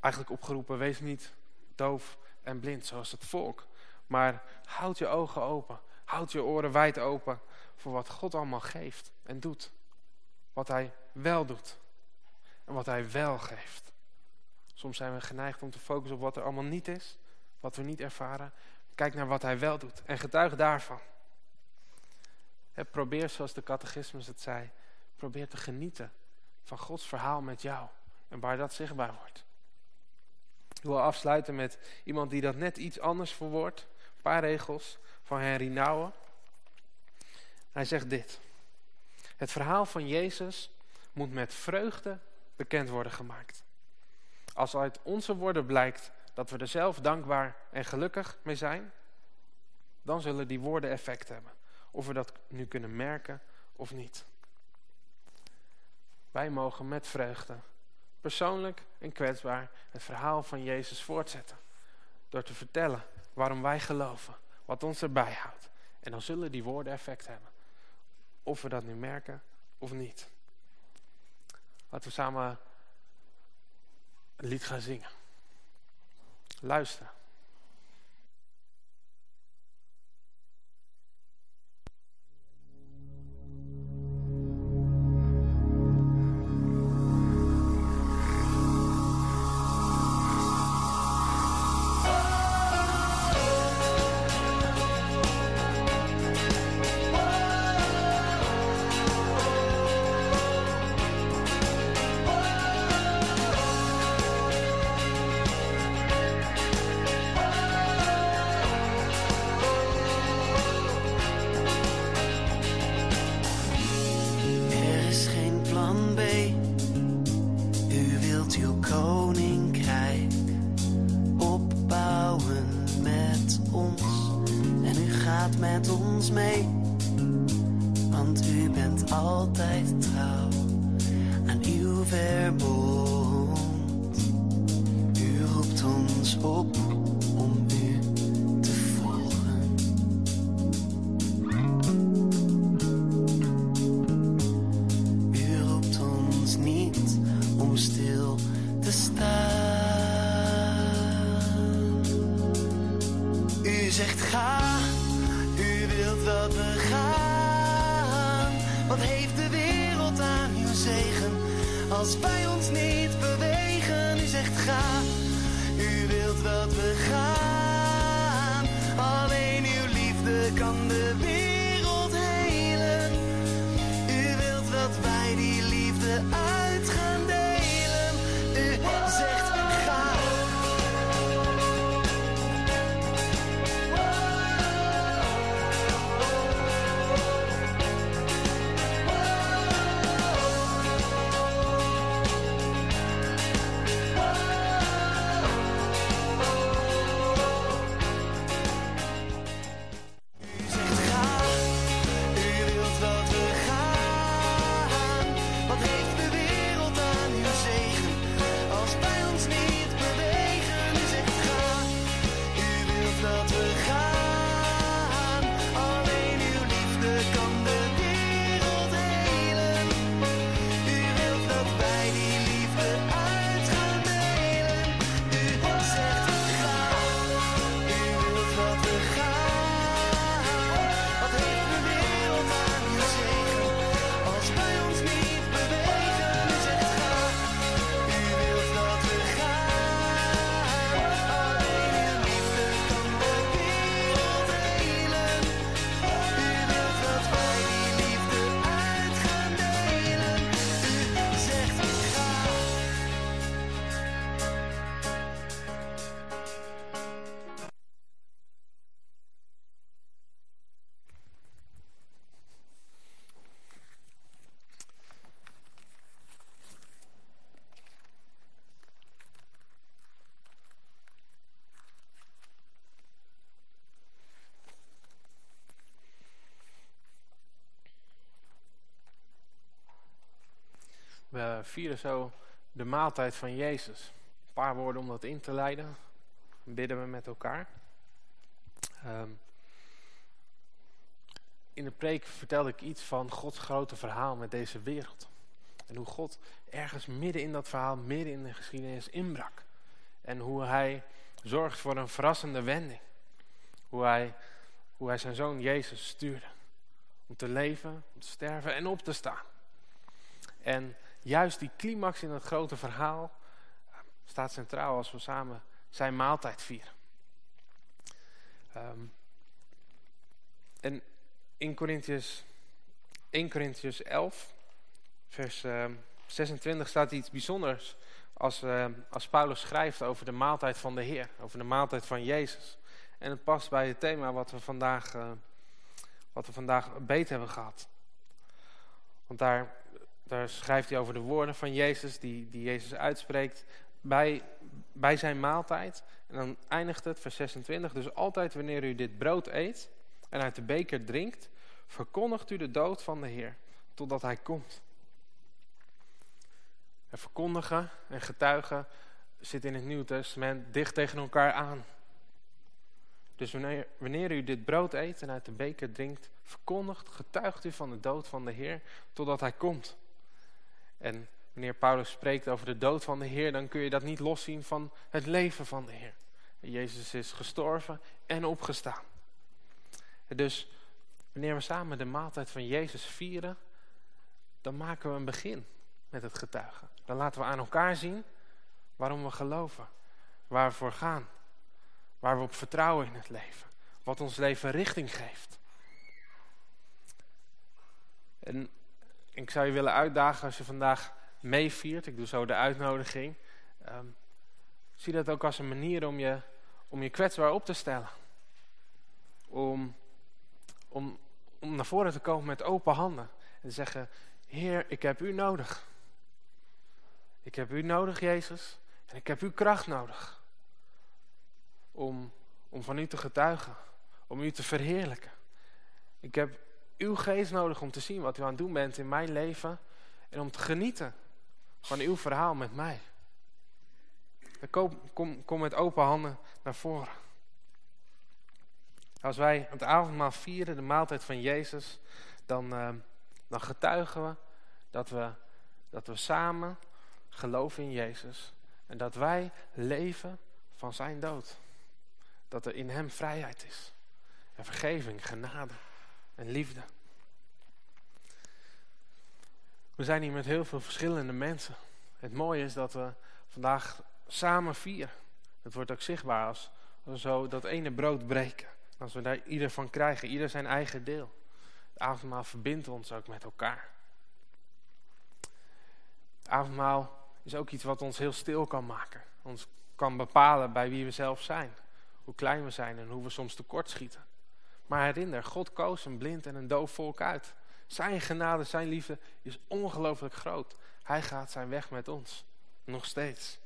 S3: eigenlijk opgeroepen, wees niet doof en blind zoals het volk. Maar houd je ogen open, houd je oren wijd open voor wat God allemaal geeft en doet. Wat hij wel doet. En wat hij wel geeft. Soms zijn we geneigd om te focussen op wat er allemaal niet is. Wat we niet ervaren. Kijk naar wat hij wel doet. En getuig daarvan. Probeer, zoals de catechismus het zei. Probeer te genieten van Gods verhaal met jou. En waar dat zichtbaar wordt. Ik wil afsluiten met iemand die dat net iets anders verwoordt. Een paar regels van Henry Nouwen. Hij zegt dit. Het verhaal van Jezus moet met vreugde bekend worden gemaakt. Als uit onze woorden blijkt dat we er zelf dankbaar en gelukkig mee zijn, dan zullen die woorden effect hebben. Of we dat nu kunnen merken of niet. Wij mogen met vreugde, persoonlijk en kwetsbaar, het verhaal van Jezus voortzetten. Door te vertellen
S4: waarom wij geloven. Wat ons erbij houdt. En dan zullen die woorden effect hebben. Of we dat nu merken of niet. Laten we samen een lied gaan zingen. Luisteren. Vieren zo de maaltijd van Jezus. Een paar woorden om dat in te leiden. Bidden we met elkaar. Ehm, in de preek vertelde ik iets van Gods grote verhaal met deze wereld. En hoe God ergens midden in dat verhaal, midden in de geschiedenis inbrak. En hoe hij zorgt voor een verrassende wending. Hoe hij, hoe hij zijn zoon Jezus stuurde. Om te leven, om te sterven en op te staan. En juist die climax in het grote verhaal eh, staat centraal als we samen zijn maaltijd vieren. Ehm, en in Corinthians, 1 Corinthians 11, vers ehm, 26 staat iets bijzonders als, ehm, als Paulus schrijft over de maaltijd van de Heer, over de maaltijd van Jezus. En het past bij het thema wat we vandaag, eh, wat we vandaag beet hebben gehad. Want daar daar schrijft hij over de woorden van Jezus, die, die Jezus uitspreekt bij, bij zijn maaltijd. En dan eindigt het, vers 26, dus altijd wanneer u dit brood eet en uit de beker drinkt, verkondigt u de dood van de Heer, totdat hij komt. En verkondigen en getuigen zit in het Nieuwe Testament dicht tegen elkaar aan.
S3: Dus wanneer, wanneer u dit brood eet en uit de beker drinkt, verkondigt, getuigt u van de dood van de Heer totdat hij komt. En wanneer Paulus spreekt over de dood van de Heer, dan kun je dat niet loszien van het leven van de Heer. Jezus is gestorven en opgestaan. Dus wanneer we samen de maaltijd van Jezus vieren, dan maken we een begin met het getuigen. Dan laten we aan elkaar zien waarom we geloven, waar we voor gaan, waar we op vertrouwen in het leven, wat ons leven richting geeft. En ik zou je willen uitdagen als je vandaag meeviert, ik doe zo de uitnodiging, um, zie dat ook als een manier om je, om je kwetsbaar op te stellen. Om, om, om naar voren te komen met open handen en te zeggen, Heer, ik heb u nodig. Ik heb u nodig, Jezus. En ik heb uw kracht nodig. Om, om van u te getuigen. Om u te verheerlijken. Ik heb uw geest nodig om te zien wat u aan het doen bent in mijn leven. En om te genieten van uw verhaal met mij. Kom, kom, kom met open handen naar voren. Als wij het avondmaal vieren, de maaltijd van Jezus, dan, uh, dan getuigen we dat, we dat we samen geloven in Jezus. En dat wij leven van zijn dood. Dat er in hem vrijheid is. En vergeving, genade en liefde. We zijn hier met heel veel verschillende mensen. Het mooie is dat we vandaag samen vieren. Het wordt ook zichtbaar als we zo dat ene brood breken. Als we daar ieder van krijgen, ieder zijn eigen deel. Het avondmaal verbindt ons ook met elkaar. Het avondmaal is ook iets wat ons heel stil kan maken. Ons kan bepalen bij wie we zelf zijn. Hoe klein we zijn en hoe we soms tekortschieten. Maar herinner, God koos een blind en een doof volk uit. Zijn genade, zijn liefde is ongelooflijk groot. Hij gaat zijn weg met ons. Nog steeds.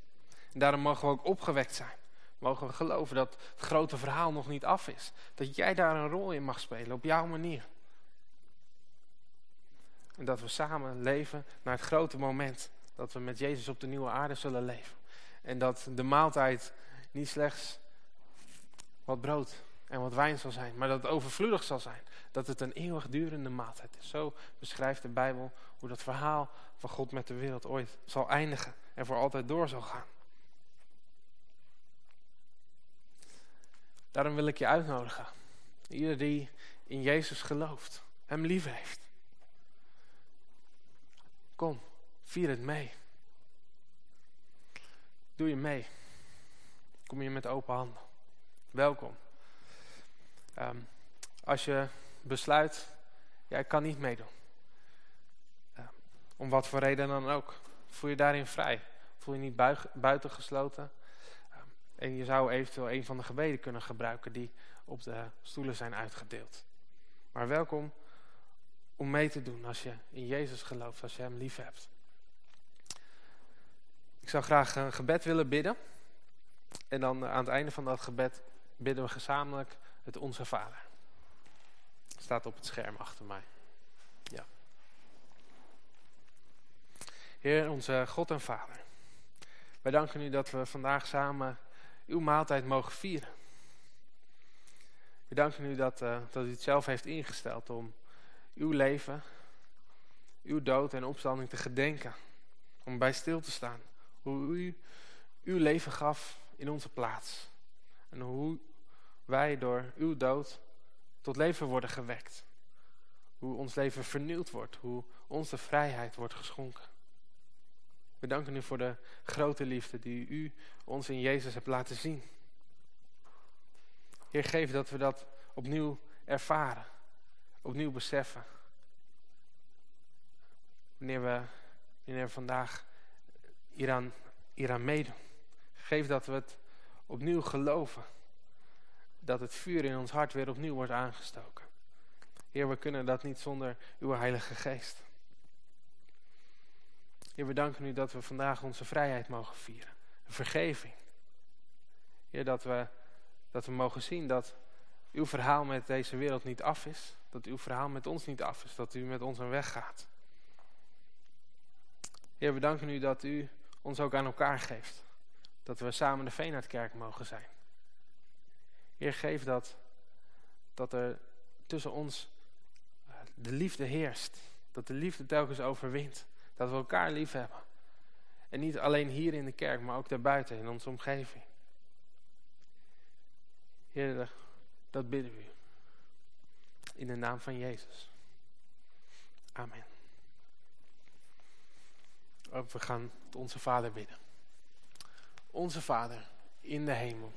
S3: En daarom mogen we ook opgewekt zijn. Mogen we geloven dat het grote verhaal nog niet af is. Dat jij daar een rol in mag spelen op jouw manier. En dat we samen leven naar het grote moment. Dat we met Jezus op de nieuwe aarde zullen leven. En dat de maaltijd niet slechts wat brood en wat wijn zal zijn. Maar dat het overvloedig zal zijn. Dat het een eeuwigdurende maaltijd is. Zo beschrijft de Bijbel hoe dat verhaal van God met de wereld ooit zal eindigen. En voor altijd door zal gaan. Daarom wil ik je uitnodigen. Ieder die in Jezus gelooft. Hem lief heeft. Kom, vier het mee. Doe je mee. Kom je met open handen. Welkom. Um, als je besluit, ja, ik kan niet meedoen. Um, om wat voor reden dan ook. Voel je daarin vrij. Voel je niet buitengesloten. Um, en je zou eventueel een van de gebeden kunnen gebruiken die op de stoelen zijn uitgedeeld. Maar welkom om mee te doen als je in Jezus gelooft, als je hem lief hebt. Ik zou graag een gebed willen bidden. En dan aan het einde van dat gebed bidden we gezamenlijk het Onze Vader. Staat op het scherm achter mij. Ja. Heer, onze God en Vader. Wij danken u dat we vandaag samen uw maaltijd mogen vieren. We danken u dat, uh, dat u het zelf heeft ingesteld om uw leven, uw dood en opstanding te gedenken. Om bij stil te staan. Hoe u uw leven gaf in onze plaats. En hoe wij door uw dood tot leven worden gewekt. Hoe ons leven vernieuwd wordt. Hoe onze vrijheid wordt geschonken. We danken u voor de grote liefde die u ons in Jezus hebt laten zien. Heer, geef dat we dat opnieuw ervaren. Opnieuw beseffen. Wanneer we, wanneer vandaag hieraan, hieraan meedoen. Geef dat we het opnieuw geloven. Dat het vuur in ons hart weer opnieuw wordt aangestoken. Heer, we kunnen dat niet zonder uw heilige geest. Heer, we danken u dat we vandaag onze vrijheid mogen vieren. Vergeving. Heer, dat we, dat we mogen zien dat uw verhaal met deze wereld niet af is. Dat uw verhaal met ons niet af is. Dat u met ons een weg gaat. Heer, we danken u dat u ons ook aan elkaar geeft. Dat we samen de Veenhardkerk mogen zijn. Heer, geef dat, dat er tussen ons eh, de liefde heerst. Dat de liefde telkens overwint. Dat we elkaar lief hebben. En niet alleen hier in de kerk, maar ook daarbuiten in onze omgeving. Heer, dat bidden we u. In de naam van Jezus. Amen. Ook we gaan onze Vader bidden. Onze Vader in de hemel.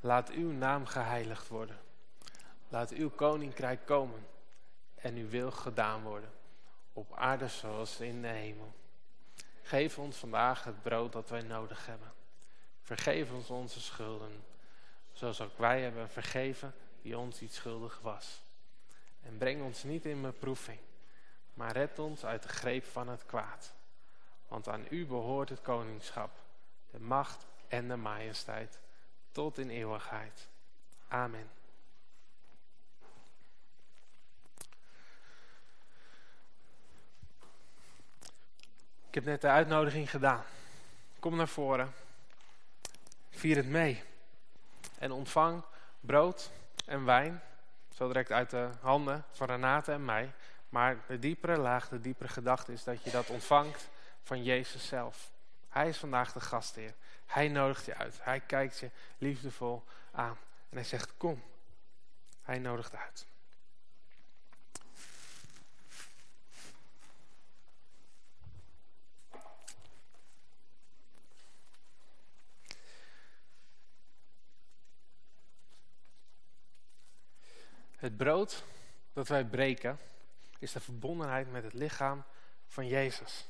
S3: Laat uw naam geheiligd worden. Laat uw koninkrijk komen en uw wil gedaan worden. Op aarde zoals in de hemel. Geef ons vandaag het brood dat wij nodig hebben. Vergeef ons onze schulden, zoals ook wij hebben vergeven wie ons iets schuldig was. En breng ons niet in beproeving, maar red ons uit de greep van het kwaad. Want aan u behoort het koningschap, de macht en de majesteit, tot in eeuwigheid. Amen. Ik heb net de uitnodiging gedaan. Kom naar voren. Vier het mee. En ontvang brood en wijn. Zo direct uit de handen van Renate en mij. Maar de diepere laag, de diepere gedachte is dat je dat ontvangt van Jezus zelf. Hij is vandaag de gastheer. Hij nodigt je uit. Hij kijkt je liefdevol aan. En hij zegt, kom. Hij nodigt uit. Het brood dat wij breken is de verbondenheid met het lichaam van Jezus.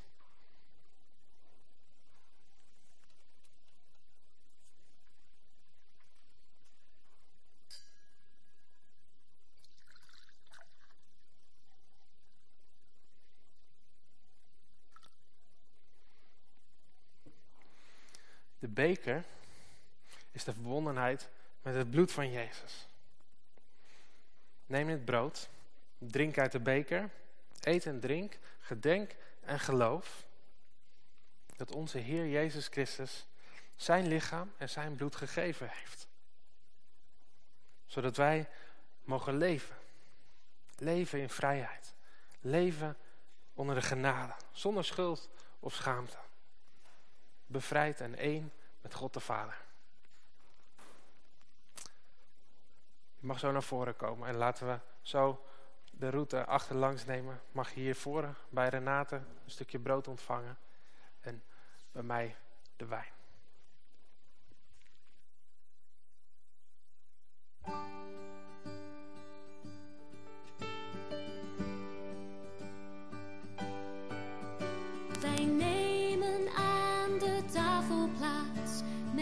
S3: Beker is de verbondenheid met het bloed van Jezus. Neem het brood, drink uit de beker, eet en drink, gedenk en geloof dat onze Heer Jezus Christus zijn lichaam en zijn bloed gegeven heeft. Zodat wij mogen leven. Leven in vrijheid. Leven onder de genade, zonder schuld of schaamte. Bevrijd en één God de Vader. Je mag zo naar voren komen en laten we zo de route achterlangs nemen. Mag je hier voor bij Renate een stukje brood ontvangen en bij mij de wijn.
S5: Wij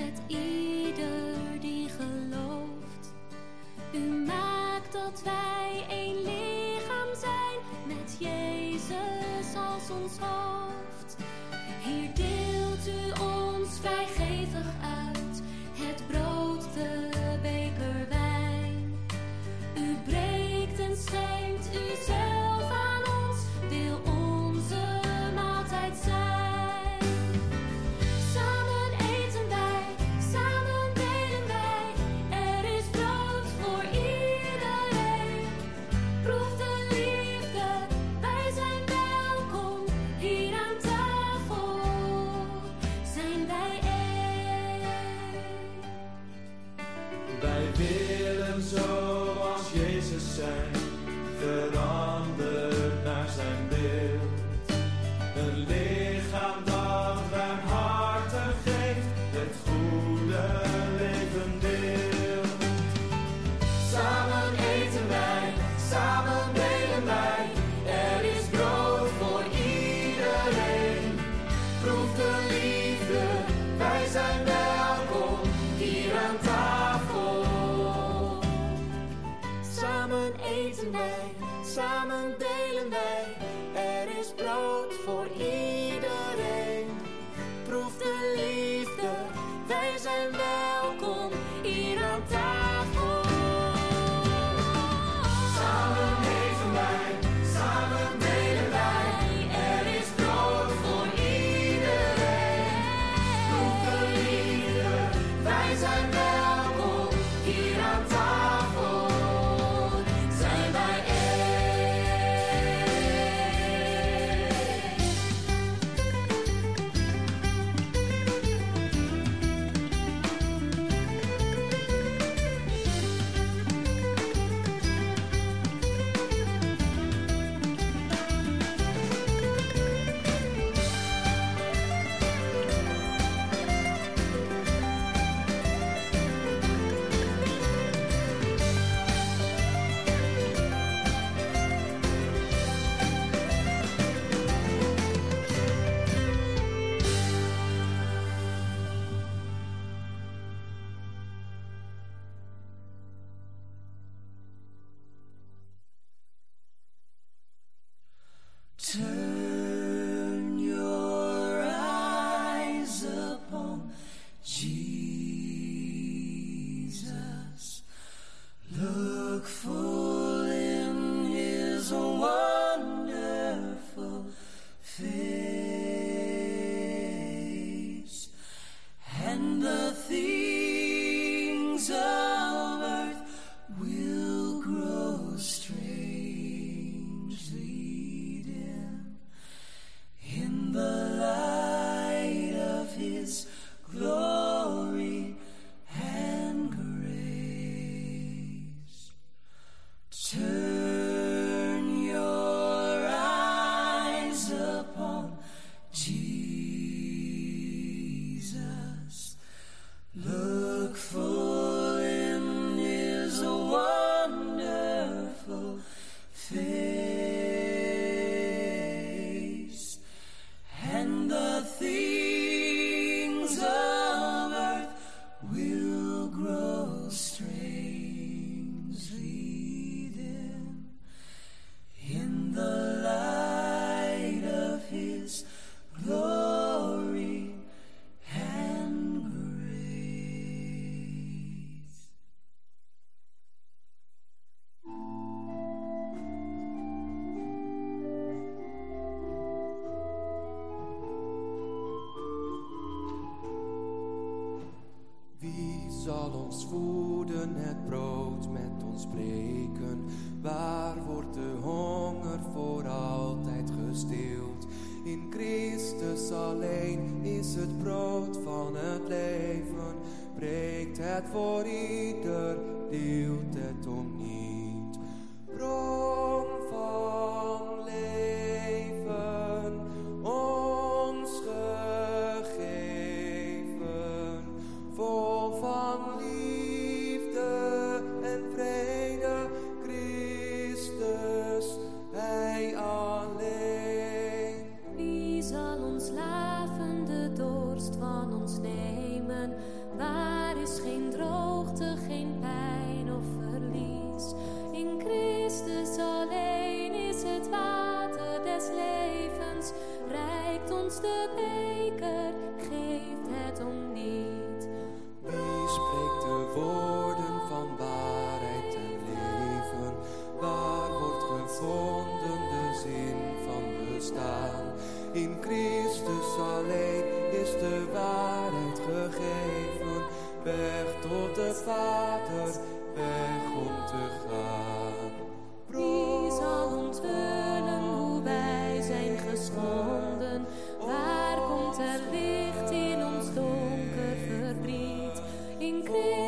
S5: met ieder die gelooft. U maakt dat wij In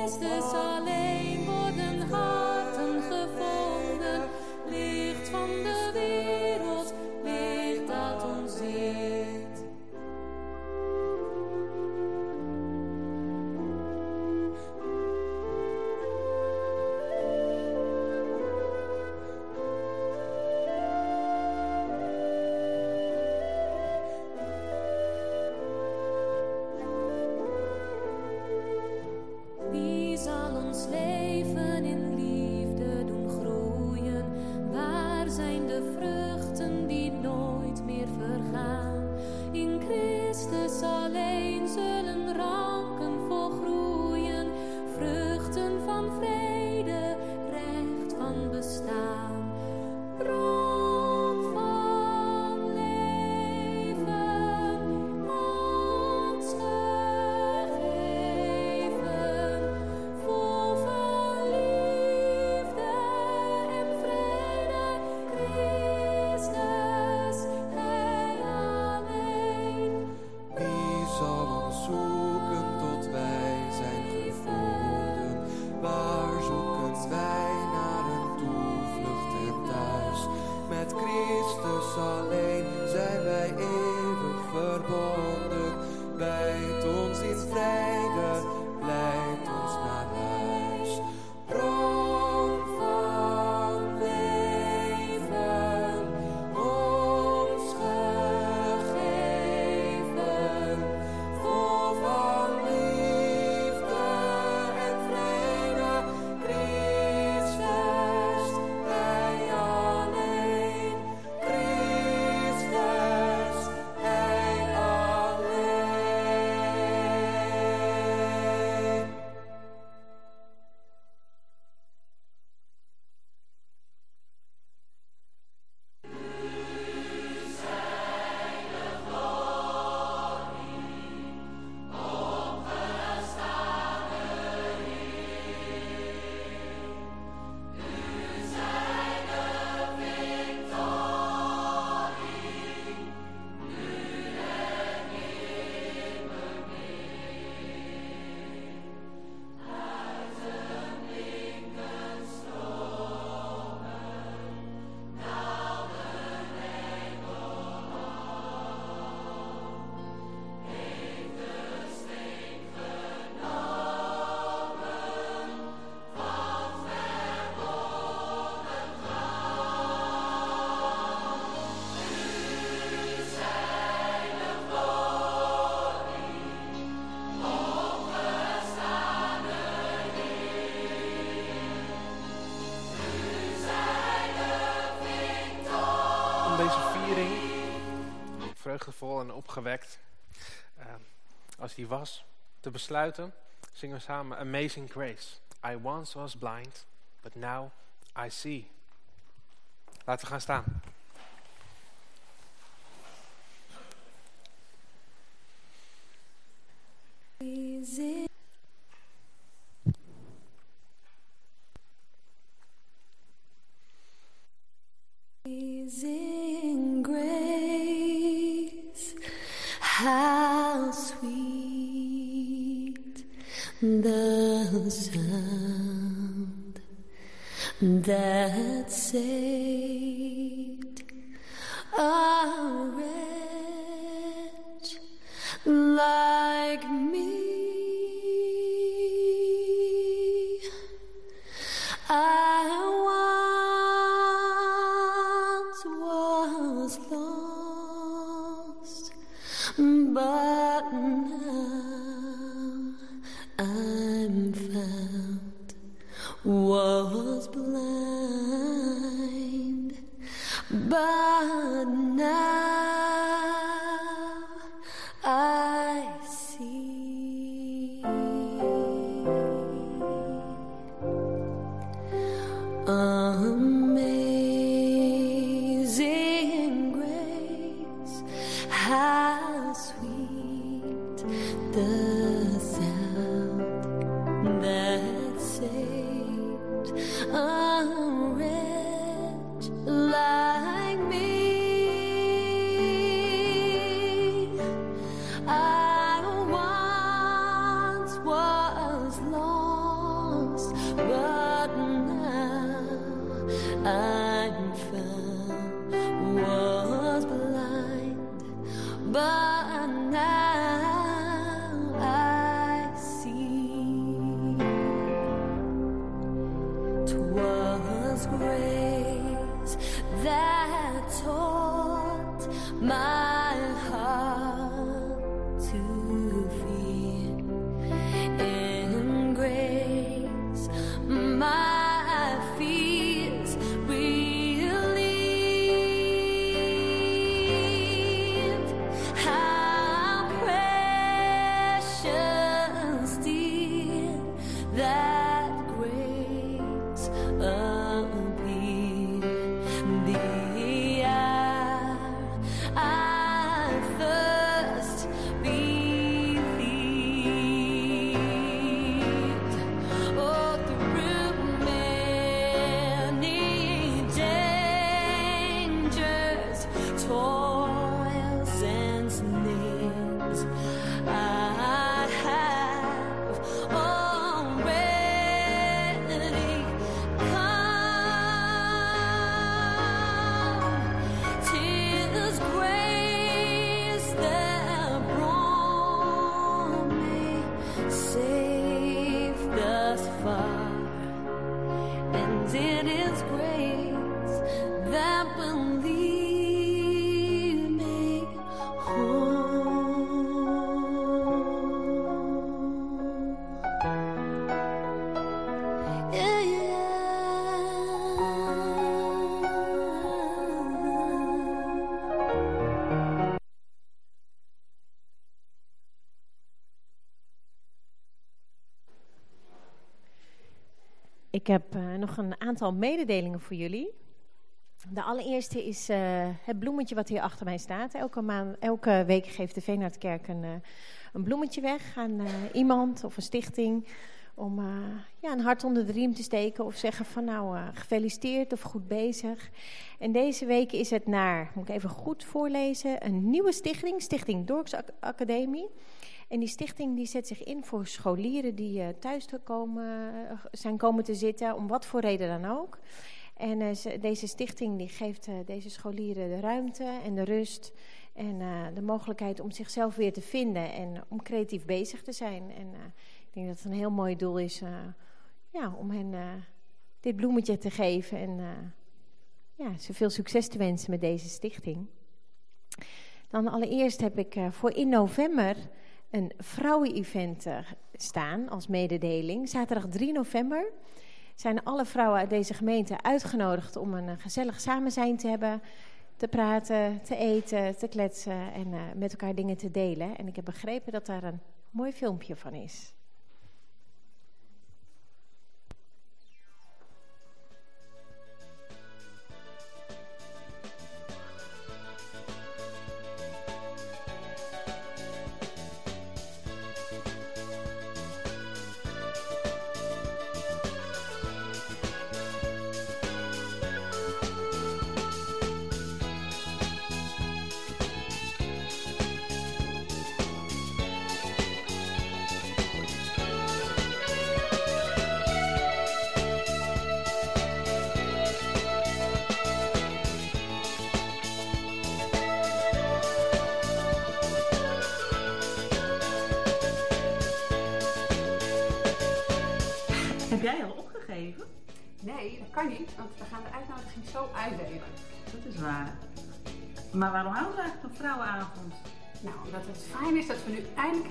S3: vreugdevol en opgewekt eh, als die was. Te besluiten zingen we samen Amazing Grace. I once was blind, but now I see. Laten we gaan staan.
S5: My
S1: heb eh, nog een aantal mededelingen voor jullie. De allereerste is eh, het bloemetje wat hier achter mij staat. Elke, maand, elke week geeft de Veenhardkerk een, eh, een bloemetje weg aan iemand of een stichting. Om ja, een hart onder de riem te steken of zeggen van nou gefeliciteerd of goed bezig. En deze week is het naar, moet ik even goed voorlezen, een nieuwe stichting, Stichting Ac- Academie. En die stichting die zet zich in voor scholieren die eh, thuis te komen, eh, zijn komen te zitten, om wat voor reden dan ook. En eh, ze- deze stichting die geeft deze scholieren de ruimte en de rust en de mogelijkheid om zichzelf weer te vinden en om creatief bezig te zijn. En ik denk dat het een heel mooi doel is ja, om hen dit bloemetje te geven en ja, ze veel succes te wensen met deze stichting. Dan allereerst heb ik voor in november een vrouwen-event staan als mededeling. Zaterdag 3 november zijn alle vrouwen uit deze gemeente uitgenodigd om een eh, gezellig samenzijn te hebben. te praten, te eten, te kletsen en eh, met elkaar dingen te delen. En ik heb begrepen dat daar een mooi filmpje van is.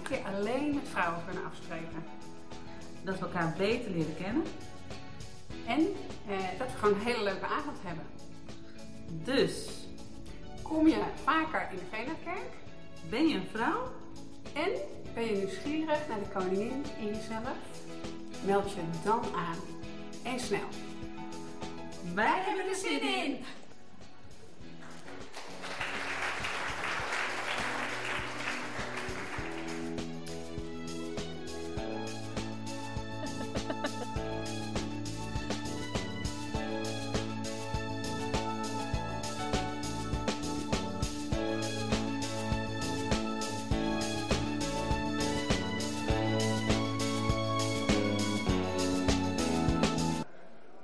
S6: Keer alleen met vrouwen kunnen afspreken.
S7: Dat we elkaar beter leren kennen.
S6: En eh, dat we gewoon een hele leuke avond hebben.
S7: Dus,
S6: Kom je vaker in de Venakerk
S7: ben je een vrouw?
S6: en ben je nieuwsgierig naar de koningin in jezelf? Meld je dan aan. En snel.
S7: Wij hebben er zin in!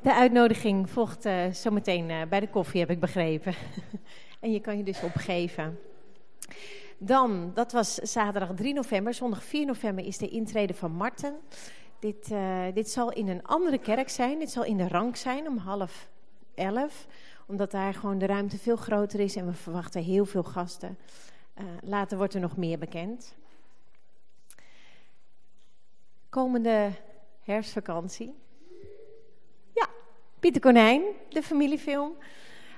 S1: De uitnodiging volgt eh, zometeen eh, bij de koffie, heb ik begrepen. <laughs> en je kan je dus opgeven. Dan, dat was zaterdag 3 november. Zondag 4 november is de intrede van Marten. Dit, eh, dit zal in een andere kerk zijn. Dit zal in de rank zijn om half elf. Omdat daar gewoon de ruimte veel groter is en we verwachten heel veel gasten. Later wordt er nog meer bekend. Komende herfstvakantie. Pieter Konijn, de familiefilm.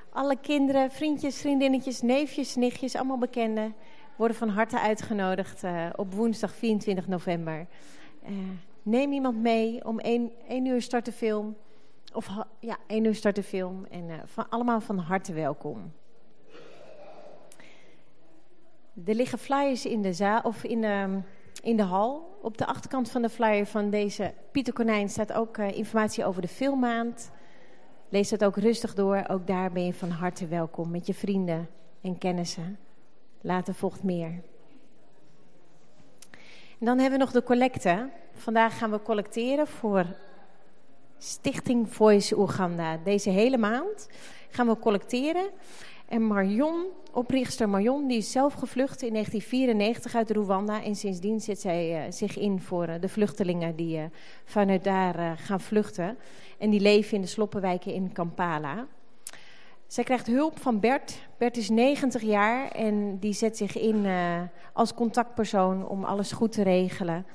S1: Alle kinderen, vriendjes, vriendinnetjes, neefjes, nichtjes, allemaal bekenden... worden van harte uitgenodigd eh, op woensdag 24 november. Eh, neem iemand mee om 1, uur start de film. Of ja, 1 uur start de film. En eh, van, allemaal van harte welkom. Er liggen flyers in de, zaal, of in de, in de hal. Op de achterkant van de flyer van deze Pieter Konijn staat ook informatie over de filmmaand. Lees dat ook rustig door. Ook daar ben je van harte welkom met je vrienden en kennissen. Later volgt meer. En dan hebben we nog de collecte. Vandaag gaan we collecteren voor Stichting Voice Oeganda. Deze hele maand gaan we collecteren. En Marion, oprichter Marion, die is zelf gevlucht in 1994 uit Rwanda. En sindsdien zet zij uh, zich in voor uh, de vluchtelingen die uh, vanuit daar gaan vluchten. En die leven in de sloppenwijken in Kampala. Zij krijgt hulp van Bert. Bert is 90 jaar en die zet zich in als contactpersoon om alles goed te regelen.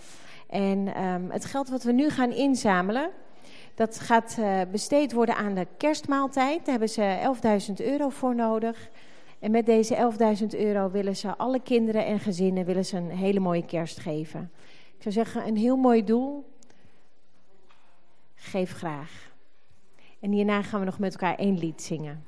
S1: En um, het geld wat we nu gaan inzamelen, dat gaat uh, besteed worden aan de kerstmaaltijd. Daar hebben ze 11.000 euro voor nodig. En met deze 11.000 euro willen ze alle kinderen en gezinnen willen ze een hele mooie kerst geven. Ik zou zeggen, een heel mooi doel. Geef graag. En hierna gaan we nog met elkaar één lied zingen.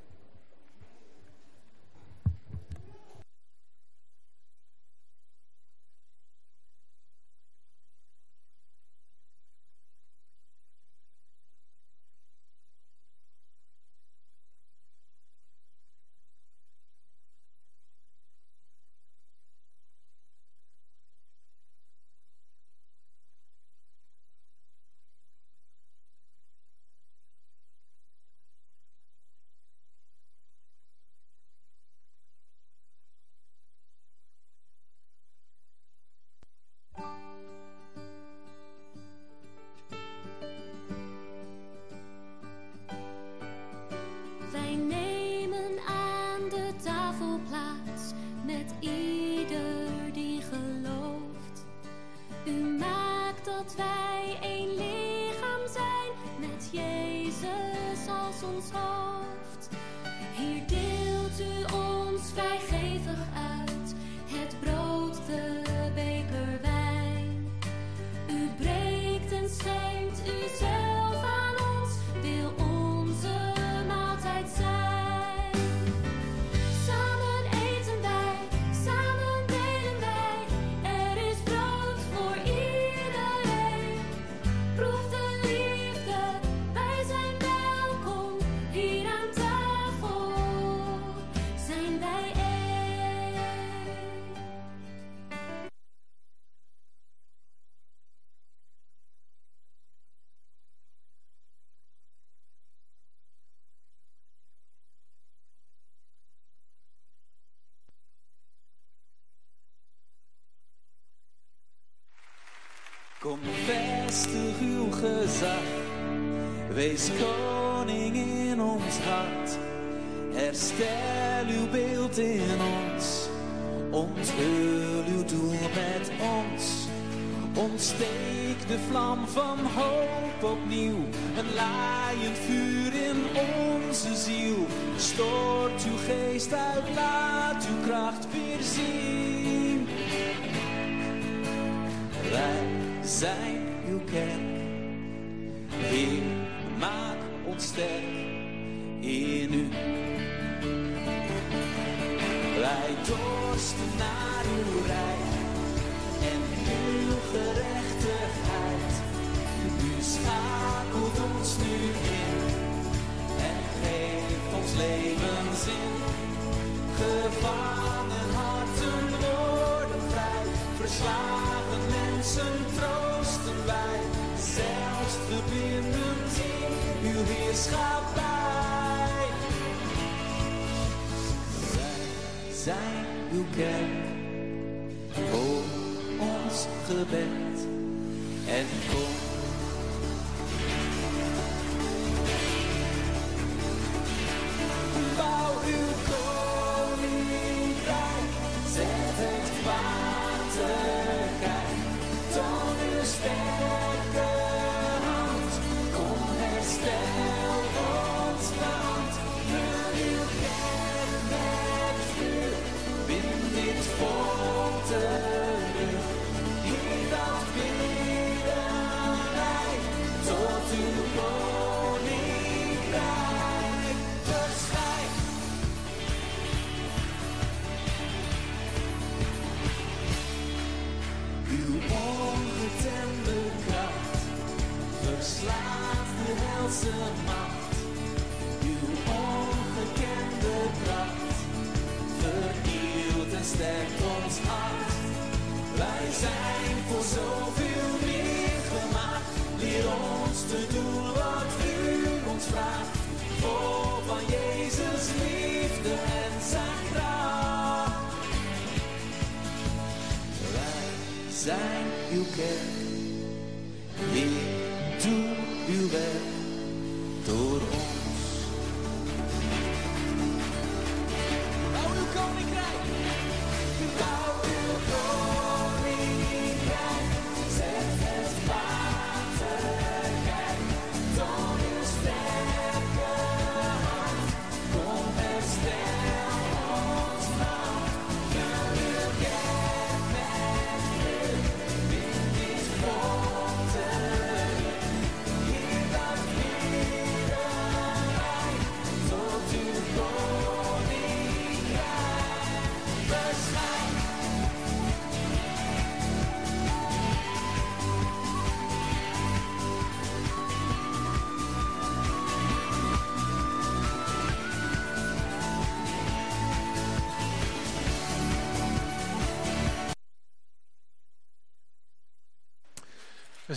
S8: desire.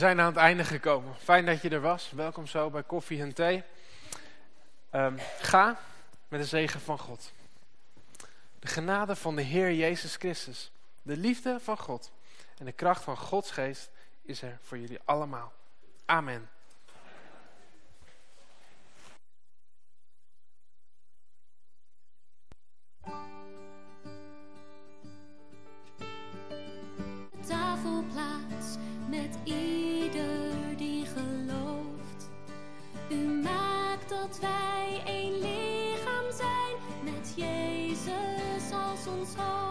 S8: zijn
S3: aan het einde gekomen. Fijn dat je er was. Welkom zo bij Koffie en Thee. Ehm, ga met de zegen van God. De genade van de Heer Jezus Christus. De liefde van God. En de kracht van Gods geest is er voor jullie allemaal. Amen.
S5: met dat wij één lichaam zijn met Jezus als ons hoofd.